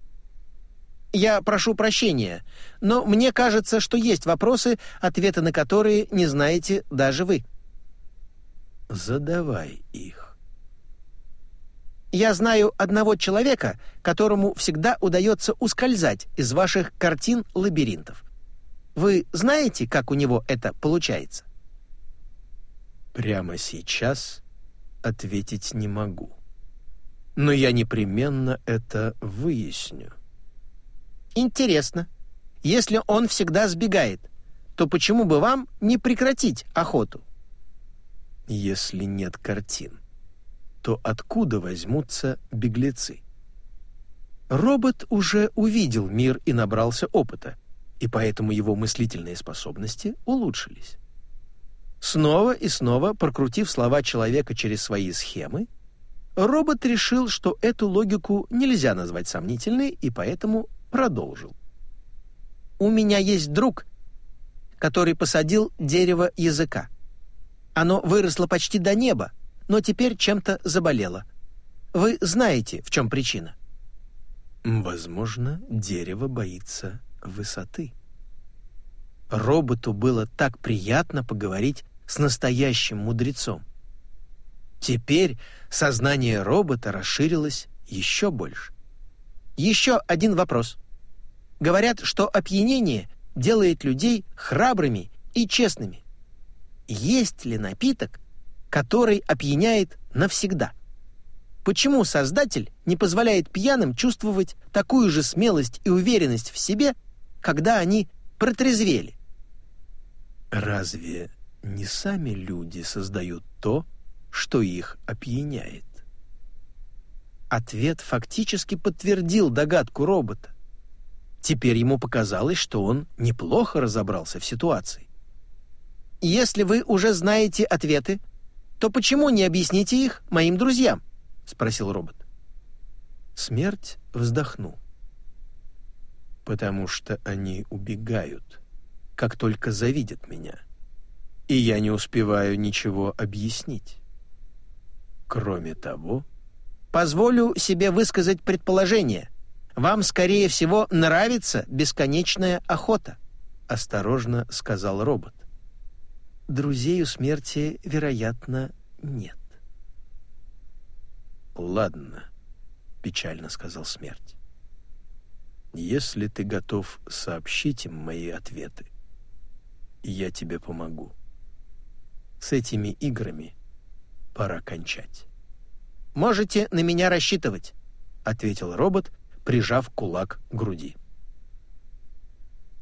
Я прошу прощения, но мне кажется, что есть вопросы, ответы на которые не знаете даже вы. Задавай их. Я знаю одного человека, которому всегда удается ускользать из ваших картин лабиринтов. Вы знаете, как у него это получается? Прямо сейчас ответить не могу. Но я непременно это выясню. Интересно. Если он всегда сбегает, то почему бы вам не прекратить охоту? Если нет картин, то откуда возьмутся беглецы? Робот уже увидел мир и набрался опыта, и поэтому его мыслительные способности улучшились. Снова и снова прокрутив слова человека через свои схемы, робот решил, что эту логику нельзя назвать сомнительной, и поэтому продолжил. «У меня есть друг, который посадил дерево языка. Оно выросло почти до неба, но теперь чем-то заболело. Вы знаете, в чем причина?» «Возможно, дерево боится высоты». Роботу было так приятно поговорить с настоящим мудрецом. Теперь сознание робота расширилось еще больше. Еще один вопрос. Говорят, что опьянение делает людей храбрыми и честными. Есть ли напиток, который опьяняет навсегда? Почему Создатель не позволяет пьяным чувствовать такую же смелость и уверенность в себе, когда они протрезвели? Разве не сами люди создают то, что их опьяняет? Ответ фактически подтвердил догадку робота. Теперь ему показалось, что он неплохо разобрался в ситуации. «Если вы уже знаете ответы, то почему не объясните их моим друзьям?» — спросил робот. Смерть вздохнул. «Потому что они убегают, как только завидят меня, и я не успеваю ничего объяснить. Кроме того...» «Позволю себе высказать предположение», вам, скорее всего, нравится бесконечная охота», — осторожно сказал робот. «Друзей у смерти, вероятно, нет». «Ладно», — печально сказал смерть. «Если ты готов сообщить им мои ответы, я тебе помогу. С этими играми пора кончать». «Можете на меня рассчитывать», — ответил робот, — прижав кулак к груди.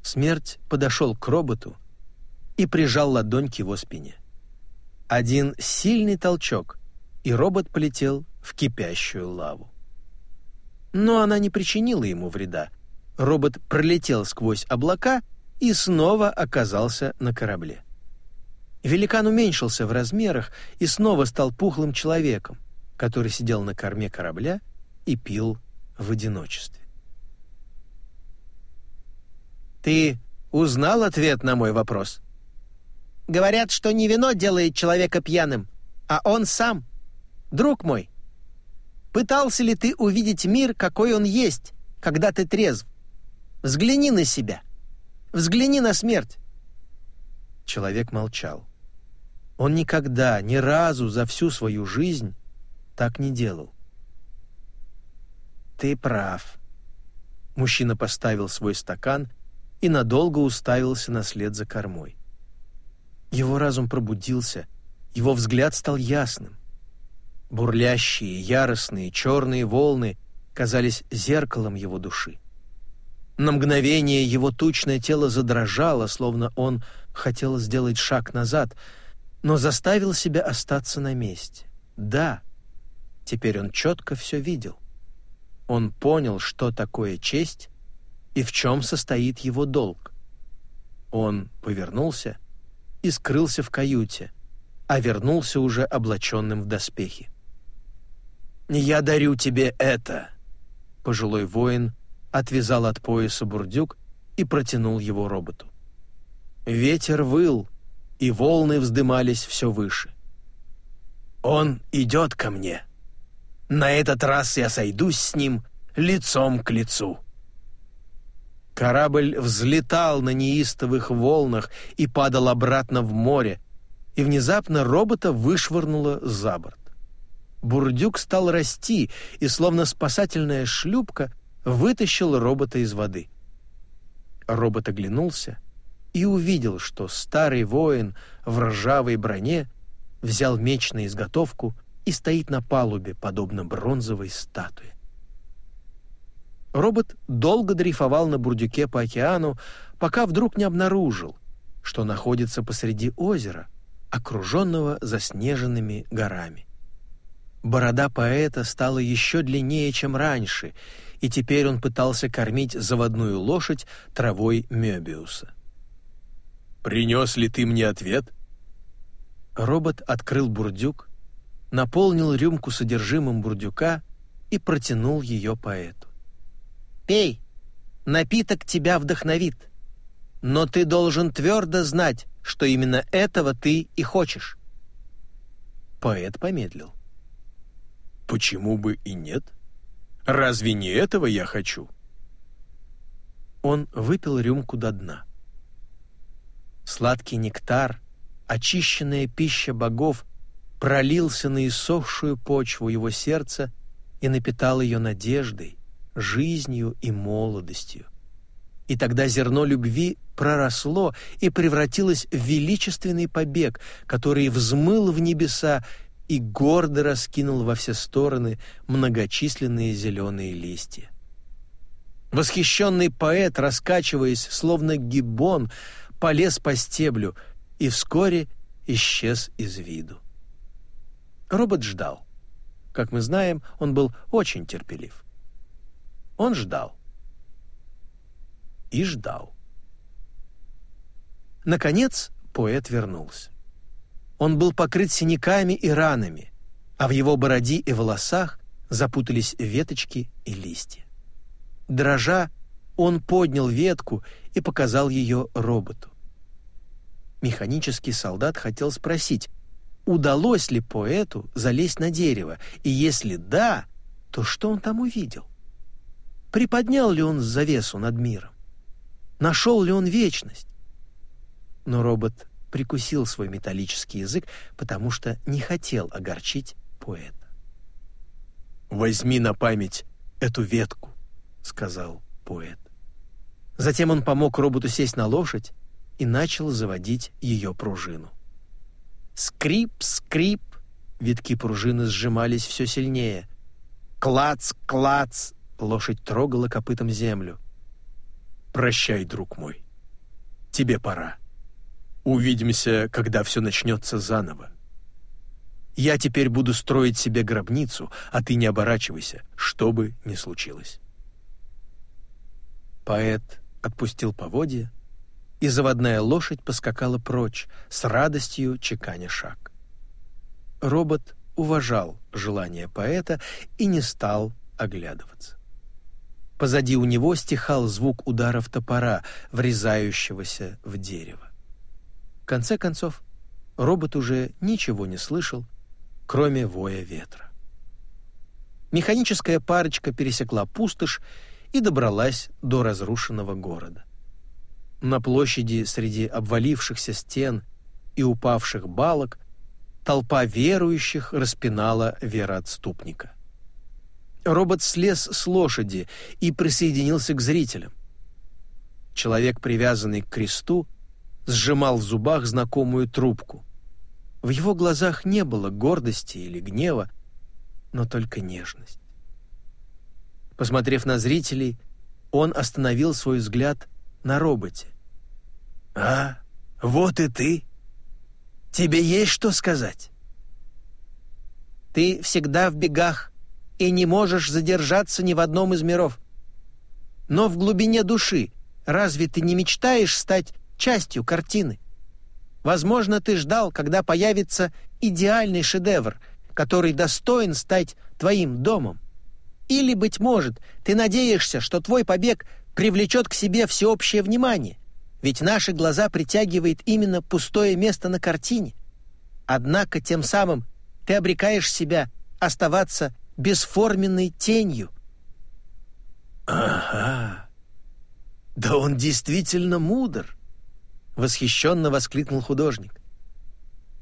Смерть подошел к роботу и прижал ладонь к его спине. Один сильный толчок, и робот полетел в кипящую лаву. Но она не причинила ему вреда. Робот пролетел сквозь облака и снова оказался на корабле. Великан уменьшился в размерах и снова стал пухлым человеком, который сидел на корме корабля и пил в одиночестве. «Ты узнал ответ на мой вопрос?» «Говорят, что не вино делает человека пьяным, а он сам. Друг мой, пытался ли ты увидеть мир, какой он есть, когда ты трезв? Взгляни на себя. Взгляни на смерть». Человек молчал. Он никогда, ни разу за всю свою жизнь так не делал. «Ты прав». Мужчина поставил свой стакан и надолго уставился на след за кормой. Его разум пробудился, его взгляд стал ясным. Бурлящие, яростные, черные волны казались зеркалом его души. На мгновение его тучное тело задрожало, словно он хотел сделать шаг назад, но заставил себя остаться на месте. Да, теперь он четко все видел. Он понял, что такое честь и в чем состоит его долг. Он повернулся и скрылся в каюте, а вернулся уже облаченным в доспехи. «Я дарю тебе это!» Пожилой воин отвязал от пояса бурдюк и протянул его роботу. Ветер выл, и волны вздымались все выше. «Он идет ко мне. На этот раз я сойдусь с ним лицом к лицу». Корабль взлетал на неистовых волнах и падал обратно в море, и внезапно робота вышвырнуло за борт. Бурдюк стал расти, и словно спасательная шлюпка вытащил робота из воды. Робот оглянулся и увидел, что старый воин в ржавой броне взял меч на изготовку и стоит на палубе, подобно бронзовой статуе. Робот долго дрейфовал на бурдюке по океану, пока вдруг не обнаружил, что находится посреди озера, окруженного заснеженными горами. Борода поэта стала еще длиннее, чем раньше, и теперь он пытался кормить заводную лошадь травой Мёбиуса. «Принес ли ты мне ответ?» Робот открыл бурдюк, наполнил рюмку содержимым бурдюка и протянул ее поэту. «Пей, напиток тебя вдохновит, но ты должен твердо знать, что именно этого ты и хочешь». Поэт помедлил. «Почему бы и нет? Разве не этого я хочу?» Он выпил рюмку до дна. Сладкий нектар, очищенная пища богов, пролился на иссохшую почву его сердца и напитал ее надеждой, жизнью и молодостью. И тогда зерно любви проросло и превратилось в величественный побег, который взмыл в небеса и гордо раскинул во все стороны многочисленные зеленые листья. Восхищенный поэт, раскачиваясь, словно гиббон, полез по стеблю и вскоре исчез из виду. Робот ждал. Как мы знаем, он был очень терпелив. Он ждал. И ждал. Наконец поэт вернулся. Он был покрыт синяками и ранами, а в его бороде и волосах запутались веточки и листья. Дрожа, он поднял ветку и показал ее роботу. Механический солдат хотел спросить, удалось ли поэту залезть на дерево, и если да, то что он там увидел? Приподнял ли он завесу над миром? Нашел ли он вечность? Но робот прикусил свой металлический язык, потому что не хотел огорчить поэта. «Возьми на память эту ветку», — сказал поэт. Затем он помог роботу сесть на лошадь и начал заводить ее пружину. Скрип, скрип, витки пружины сжимались все сильнее. Клац, клац, лошадь трогала копытом землю. «Прощай, друг мой, тебе пора». Увидимся, когда все начнется заново. Я теперь буду строить себе гробницу, а ты не оборачивайся, что бы ни случилось. Поэт отпустил поводья, и заводная лошадь поскакала прочь, с радостью чеканя шаг. Робот уважал желание поэта и не стал оглядываться. Позади у него стихал звук ударов топора, врезающегося в дерево конце концов, робот уже ничего не слышал, кроме воя ветра. Механическая парочка пересекла пустошь и добралась до разрушенного города. На площади среди обвалившихся стен и упавших балок толпа верующих распинала вероотступника. Робот слез с лошади и присоединился к зрителям. Человек, привязанный к кресту, сжимал в зубах знакомую трубку. В его глазах не было гордости или гнева, но только нежность. Посмотрев на зрителей, он остановил свой взгляд на роботе. «А, вот и ты. Тебе есть что сказать?» «Ты всегда в бегах и не можешь задержаться ни в одном из миров. Но в глубине души разве ты не мечтаешь стать частью картины? Возможно, ты ждал, когда появится идеальный шедевр, который достоин стать твоим домом. Или, быть может, ты надеешься, что твой побег привлечет к себе всеобщее внимание, ведь наши глаза притягивает именно пустое место на картине. Однако тем самым ты обрекаешь себя оставаться бесформенной тенью. «Ага, да он действительно мудр!» — восхищенно воскликнул художник.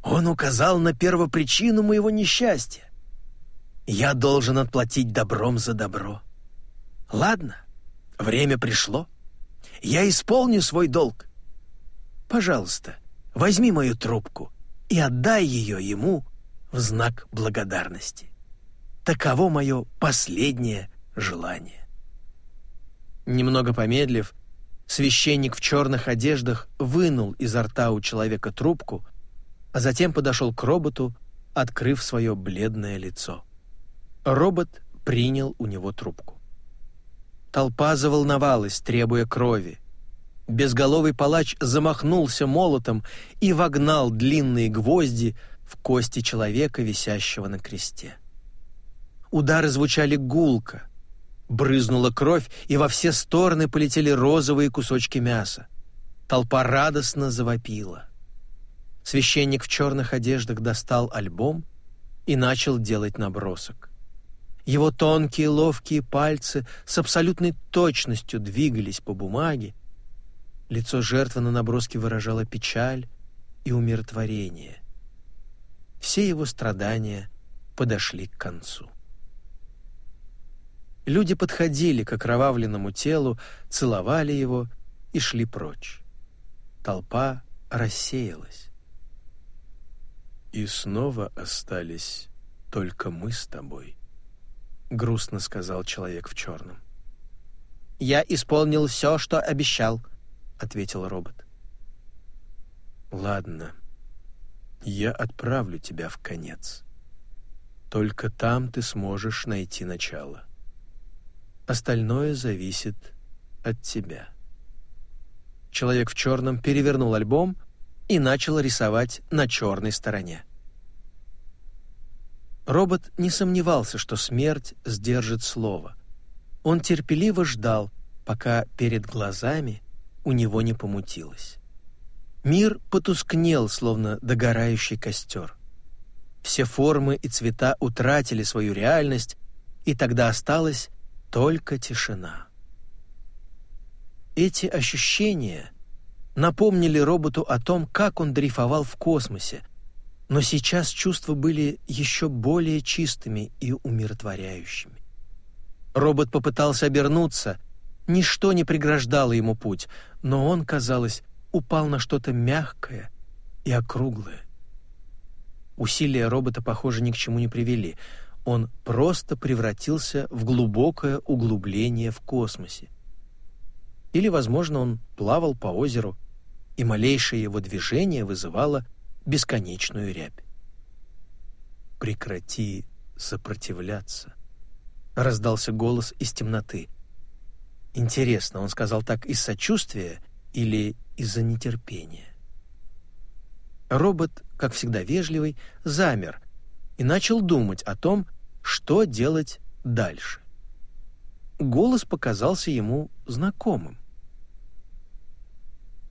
«Он указал на первопричину моего несчастья. Я должен отплатить добром за добро. Ладно, время пришло. Я исполню свой долг. Пожалуйста, возьми мою трубку и отдай ее ему в знак благодарности. Таково мое последнее желание». Немного помедлив, священник в черных одеждах вынул изо рта у человека трубку, а затем подошел к роботу, открыв свое бледное лицо. Робот принял у него трубку. Толпа заволновалась, требуя крови. Безголовый палач замахнулся молотом и вогнал длинные гвозди в кости человека, висящего на кресте. Удары звучали гулко, Брызнула кровь, и во все стороны полетели розовые кусочки мяса. Толпа радостно завопила. Священник в черных одеждах достал альбом и начал делать набросок. Его тонкие ловкие пальцы с абсолютной точностью двигались по бумаге. Лицо жертвы на наброске выражало печаль и умиротворение. Все его страдания подошли к концу. Люди подходили к окровавленному телу, целовали его и шли прочь. Толпа рассеялась. «И снова остались только мы с тобой», — грустно сказал человек в черном. «Я исполнил все, что обещал», — ответил робот. «Ладно, я отправлю тебя в конец. Только там ты сможешь найти начало. Остальное зависит от тебя. Человек в черном перевернул альбом и начал рисовать на черной стороне. Робот не сомневался, что смерть сдержит слово. Он терпеливо ждал, пока перед глазами у него не помутилось. Мир потускнел, словно догорающий костер. Все формы и цвета утратили свою реальность, и тогда осталось только тишина. Эти ощущения напомнили роботу о том, как он дрейфовал в космосе, но сейчас чувства были еще более чистыми и умиротворяющими. Робот попытался обернуться, ничто не преграждало ему путь, но он, казалось, упал на что-то мягкое и округлое. Усилия робота, похоже, ни к чему не привели — он просто превратился в глубокое углубление в космосе. Или, возможно, он плавал по озеру, и малейшее его движение вызывало бесконечную рябь. «Прекрати сопротивляться», — раздался голос из темноты. Интересно, он сказал так из сочувствия или из-за нетерпения? Робот, как всегда вежливый, замер и начал думать о том, что делать дальше. Голос показался ему знакомым.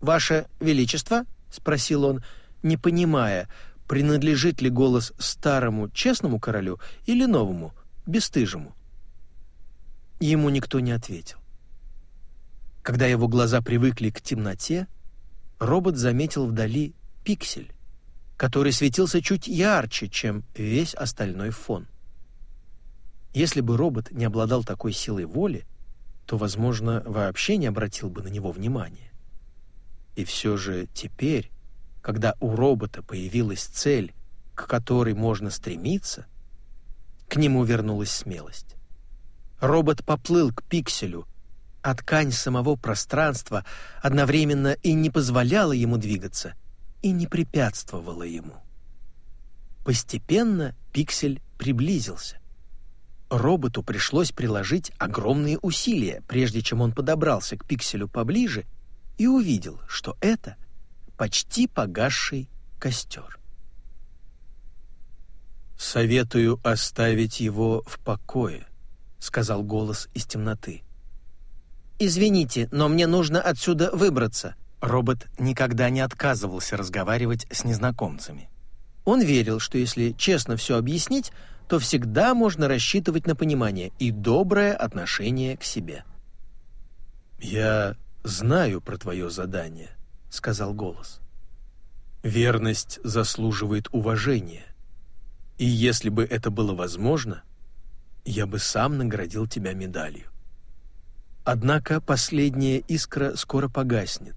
«Ваше Величество?» — спросил он, не понимая, принадлежит ли голос старому честному королю или новому, бесстыжему. Ему никто не ответил. Когда его глаза привыкли к темноте, робот заметил вдали пиксель, который светился чуть ярче, чем весь остальной фон. Если бы робот не обладал такой силой воли, то, возможно, вообще не обратил бы на него внимания. И все же теперь, когда у робота появилась цель, к которой можно стремиться, к нему вернулась смелость. Робот поплыл к пикселю, а ткань самого пространства одновременно и не позволяла ему двигаться, и не препятствовала ему. Постепенно пиксель приблизился. Роботу пришлось приложить огромные усилия, прежде чем он подобрался к пикселю поближе и увидел, что это почти погасший костер. «Советую оставить его в покое», — сказал голос из темноты. «Извините, но мне нужно отсюда выбраться». Робот никогда не отказывался разговаривать с незнакомцами. Он верил, что если честно все объяснить, то всегда можно рассчитывать на понимание и доброе отношение к себе. «Я знаю про твое задание», — сказал голос. «Верность заслуживает уважения, и если бы это было возможно, я бы сам наградил тебя медалью. Однако последняя искра скоро погаснет,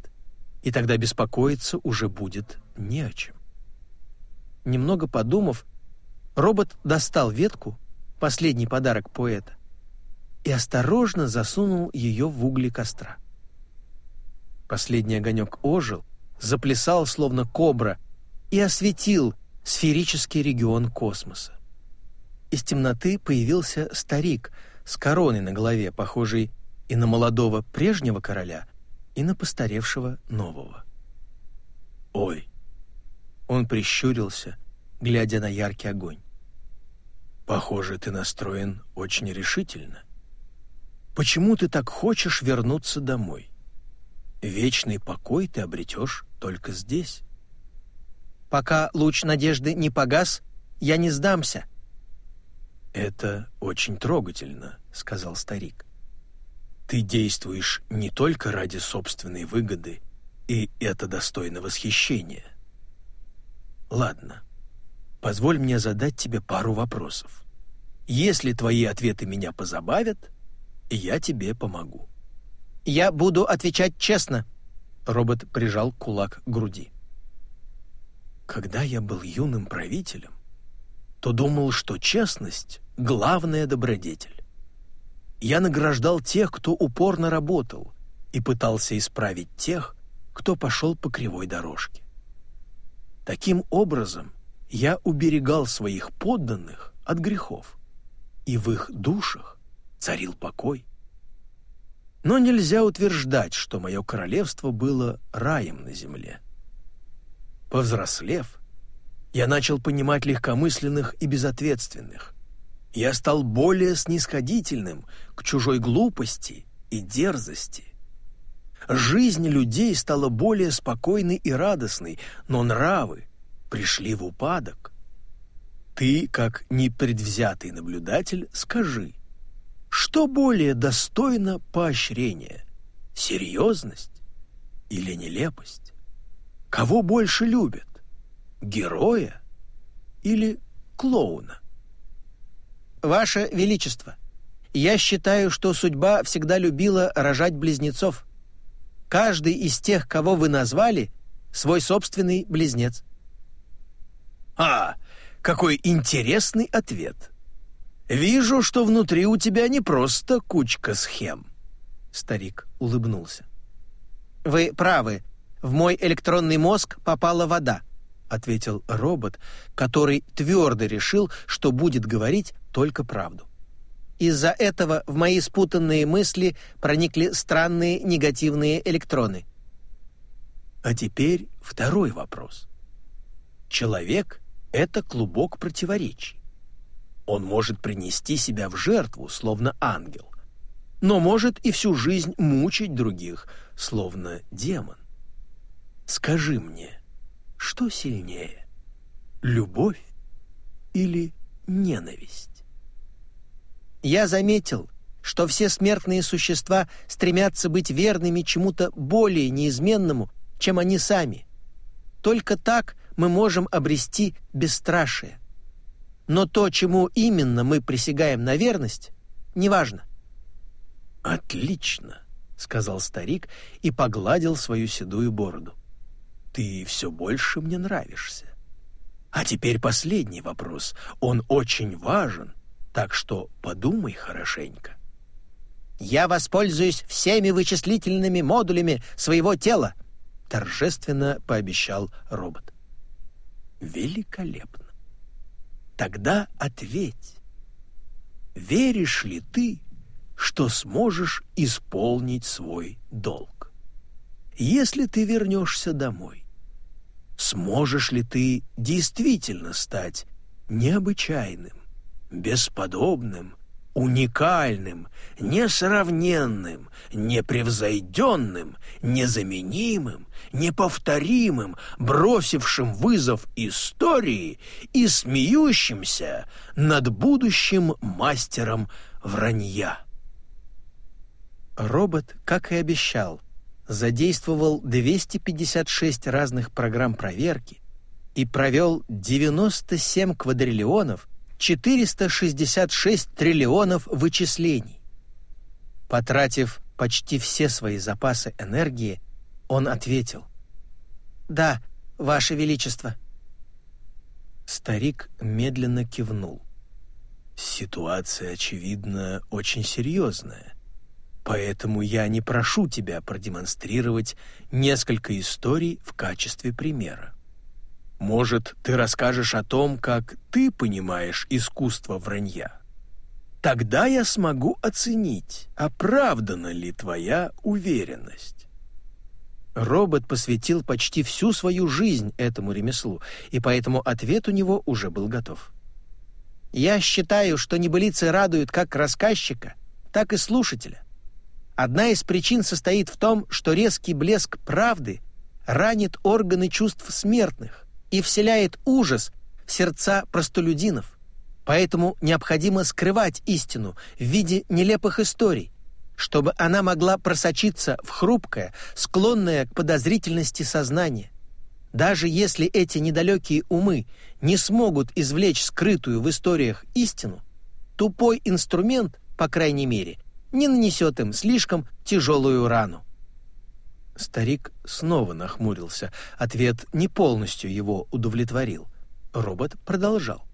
и тогда беспокоиться уже будет не о чем. Немного подумав, робот достал ветку, последний подарок поэта, и осторожно засунул ее в угли костра. Последний огонек ожил, заплясал, словно кобра, и осветил сферический регион космоса. Из темноты появился старик с короной на голове, похожий и на молодого прежнего короля, и на постаревшего нового. «Ой!» Он прищурился, глядя на яркий огонь. «Похоже, ты настроен очень решительно. Почему ты так хочешь вернуться домой? Вечный покой ты обретешь только здесь. Пока луч надежды не погас, я не сдамся». «Это очень трогательно», — сказал старик. Ты действуешь не только ради собственной выгоды, и это достойно восхищения. Ладно, позволь мне задать тебе пару вопросов. Если твои ответы меня позабавят, я тебе помогу. Я буду отвечать честно. Робот прижал кулак к груди. Когда я был юным правителем, то думал, что честность — главная добродетель. Я награждал тех, кто упорно работал, и пытался исправить тех, кто пошел по кривой дорожке. Таким образом, я уберегал своих подданных от грехов, и в их душах царил покой. Но нельзя утверждать, что мое королевство было раем на земле. Повзрослев, я начал понимать легкомысленных и безответственных, я стал более снисходительным к чужой глупости и дерзости. Жизнь людей стала более спокойной и радостной, но нравы пришли в упадок. Ты, как непредвзятый наблюдатель, скажи, что более достойно поощрения — серьезность или нелепость? Кого больше любят — героя или клоуна? «Ваше Величество, я считаю, что судьба всегда любила рожать близнецов. Каждый из тех, кого вы назвали, свой собственный близнец». «А, какой интересный ответ! Вижу, что внутри у тебя не просто кучка схем». Старик улыбнулся. «Вы правы. В мой электронный мозг попала вода ответил робот, который твердо решил, что будет говорить только правду. Из-за этого в мои спутанные мысли проникли странные негативные электроны. А теперь второй вопрос. Человек — это клубок противоречий. Он может принести себя в жертву, словно ангел, но может и всю жизнь мучить других, словно демон. Скажи мне, что сильнее? Любовь или ненависть? Я заметил, что все смертные существа стремятся быть верными чему-то более неизменному, чем они сами. Только так мы можем обрести бесстрашие. Но то, чему именно мы присягаем на верность, неважно. «Отлично», — сказал старик и погладил свою седую бороду. Ты все больше мне нравишься. А теперь последний вопрос. Он очень важен Так что подумай хорошенько. «Я воспользуюсь всеми вычислительными модулями своего тела», — торжественно пообещал робот. «Великолепно. Тогда ответь, веришь ли ты, что сможешь исполнить свой долг? Если ты вернешься домой, сможешь ли ты действительно стать необычайным, бесподобным, уникальным, несравненным, непревзойденным, незаменимым, неповторимым, бросившим вызов истории и смеющимся над будущим мастером вранья. Робот, как и обещал, задействовал 256 разных программ проверки и провел 97 квадриллионов 466 триллионов вычислений. Потратив почти все свои запасы энергии, он ответил «Да, Ваше Величество». Старик медленно кивнул. «Ситуация, очевидно, очень серьезная, поэтому я не прошу тебя продемонстрировать несколько историй в качестве примера. Может, ты расскажешь о том, как ты понимаешь искусство вранья? Тогда я смогу оценить, оправдана ли твоя уверенность. Робот посвятил почти всю свою жизнь этому ремеслу, и поэтому ответ у него уже был готов. «Я считаю, что небылицы радуют как рассказчика, так и слушателя. Одна из причин состоит в том, что резкий блеск правды ранит органы чувств смертных, и вселяет ужас в сердца простолюдинов. Поэтому необходимо скрывать истину в виде нелепых историй, чтобы она могла просочиться в хрупкое, склонное к подозрительности сознание. Даже если эти недалекие умы не смогут извлечь скрытую в историях истину, тупой инструмент, по крайней мере, не нанесет им слишком тяжелую рану. Старик снова нахмурился. Ответ не полностью его удовлетворил. Робот продолжал.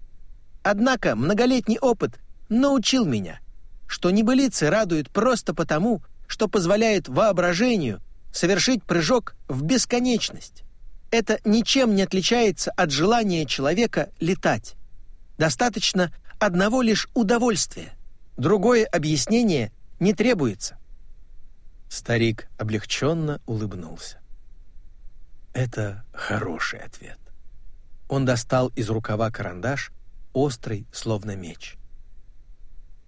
«Однако многолетний опыт научил меня, что небылицы радуют просто потому, что позвляют воображению совершить прыжок в бесконечность. Это ничем не отличается от желания человека летать. Достаточно одного лишь удовольствия. Другое объяснение не требуется. Старик облегченно улыбнулся. Это хороший ответ. Он достал из рукава карандаш, острый, словно меч.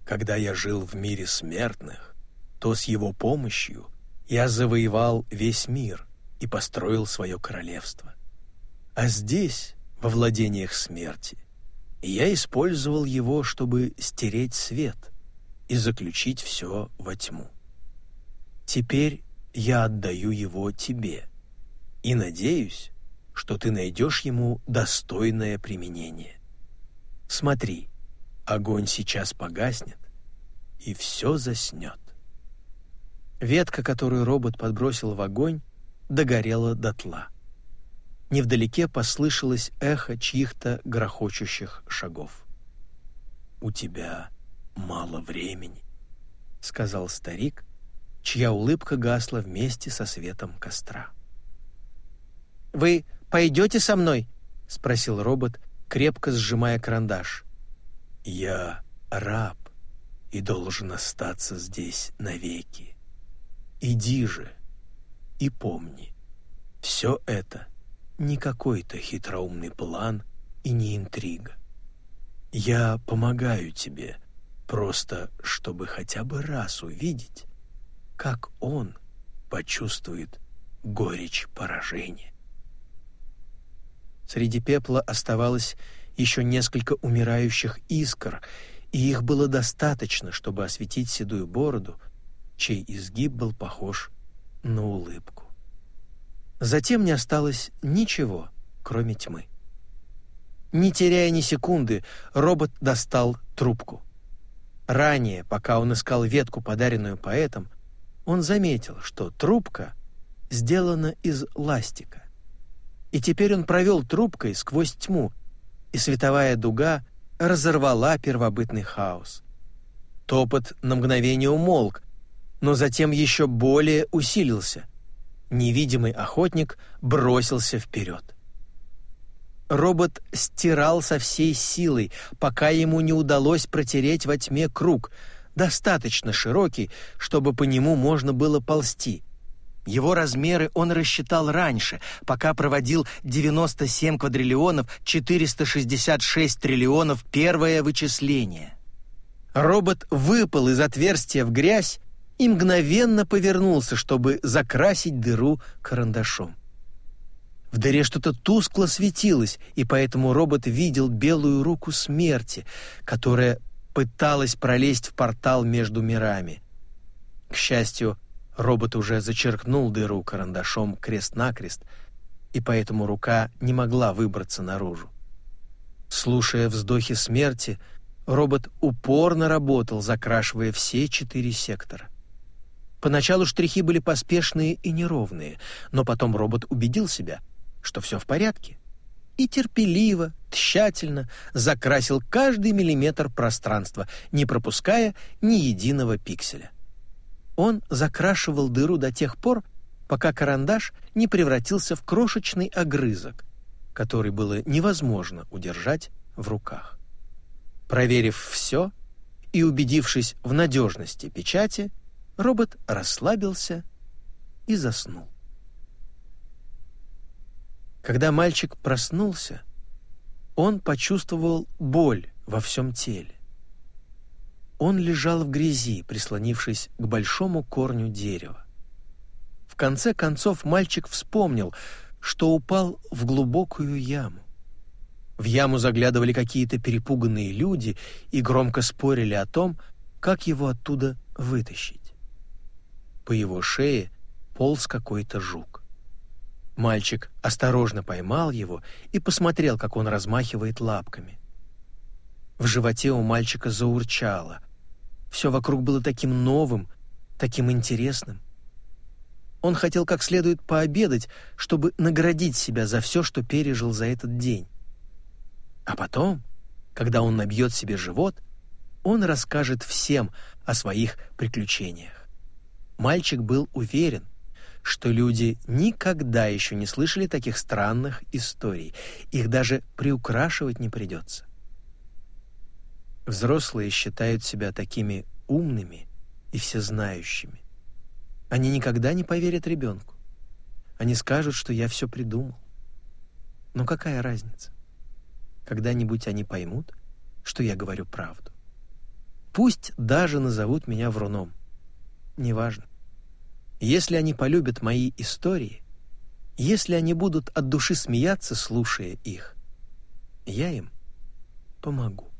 Когда я жил в мире смертных, то с его помощью я завоевал весь мир и построил свое королевство. А здесь, во владениях смерти, я использовал его, чтобы стереть свет и заключить все во тьму. Теперь я отдаю его тебе и надеюсь, что ты найдешь ему достойное применение. Смотри, огонь сейчас погаснет, и все заснет. Ветка, которую робот подбросил в огонь, догорела дотла. Невдалеке послышалось эхо чьих-то грохочущих шагов. «У тебя мало времени», — сказал старик, чья улыбка гасла вместе со светом костра. «Вы пойдете со мной?» — спросил робот, крепко сжимая карандаш. «Я раб и должен остаться здесь навеки. Иди же и помни, все это не какой-то хитроумный план и не интрига. Я помогаю тебе, просто чтобы хотя бы раз увидеть, как он почувствует горечь поражения. Среди пепла оставалось еще несколько умирающих искр, и их было достаточно, чтобы осветить седую бороду, чей изгиб был похож на улыбку. Затем не осталось ничего, кроме тьмы. Не теряя ни секунды, робот достал трубку. Ранее, пока он искал ветку, подаренную поэтом, он заметил, что трубка сделана из ластика. И теперь он провел трубкой сквозь тьму, и световая дуга разорвала первобытный хаос. Топот на мгновение умолк, но затем еще более усилился. Невидимый охотник бросился вперед. Робот стирал со всей силой, пока ему не удалось протереть во тьме круг, достаточно широкий, чтобы по нему можно было ползти. Его размеры он рассчитал раньше, пока проводил 97 квадриллионов 466 триллионов первое вычисление. Робот выпал из отверстия в грязь и мгновенно повернулся, чтобы закрасить дыру карандашом. В дыре что-то тускло светилось, и поэтому робот видел белую руку смерти, которая пыталась пролезть в портал между мирами. К счастью, робот уже зачеркнул дыру карандашом крест-накрест, и поэтому рука не могла выбраться наружу. Слушая вздохи смерти, робот упорно работал, закрашивая все четыре сектора. Поначалу штрихи были поспешные и неровные, но потом робот убедил себя, что все в порядке, и терпеливо, тщательно закрасил каждый миллиметр пространства, не пропуская ни единого пикселя. Он закрашивал дыру до тех пор, пока карандаш не превратился в крошечный огрызок, который было невозможно удержать в руках. Проверив все и убедившись в надежности печати, робот расслабился и заснул. Когда мальчик проснулся, он почувствовал боль во всем теле. Он лежал в грязи, прислонившись к большому корню дерева. В конце концов мальчик вспомнил, что упал в глубокую яму. В яму заглядывали какие-то перепуганные люди и громко спорили о том, как его оттуда вытащить. По его шее полз какой-то жук. Мальчик осторожно поймал его и посмотрел, как он размахивает лапками. В животе у мальчика заурчало. Все вокруг было таким новым, таким интересным. Он хотел как следует пообедать, чтобы наградить себя за все, что пережил за этот день. А потом, когда он набьет себе живот, он расскажет всем о своих приключениях. Мальчик был уверен, что люди никогда еще не слышали таких странных историй. Их даже приукрашивать не придется. Взрослые считают себя такими умными и всезнающими. Они никогда не поверят ребенку. Они скажут, что я все придумал. Но какая разница? Когда-нибудь они поймут, что я говорю правду. Пусть даже назовут меня вруном. Неважно. Если они полюбят мои истории, если они будут от души смеяться, слушая их, я им помогу.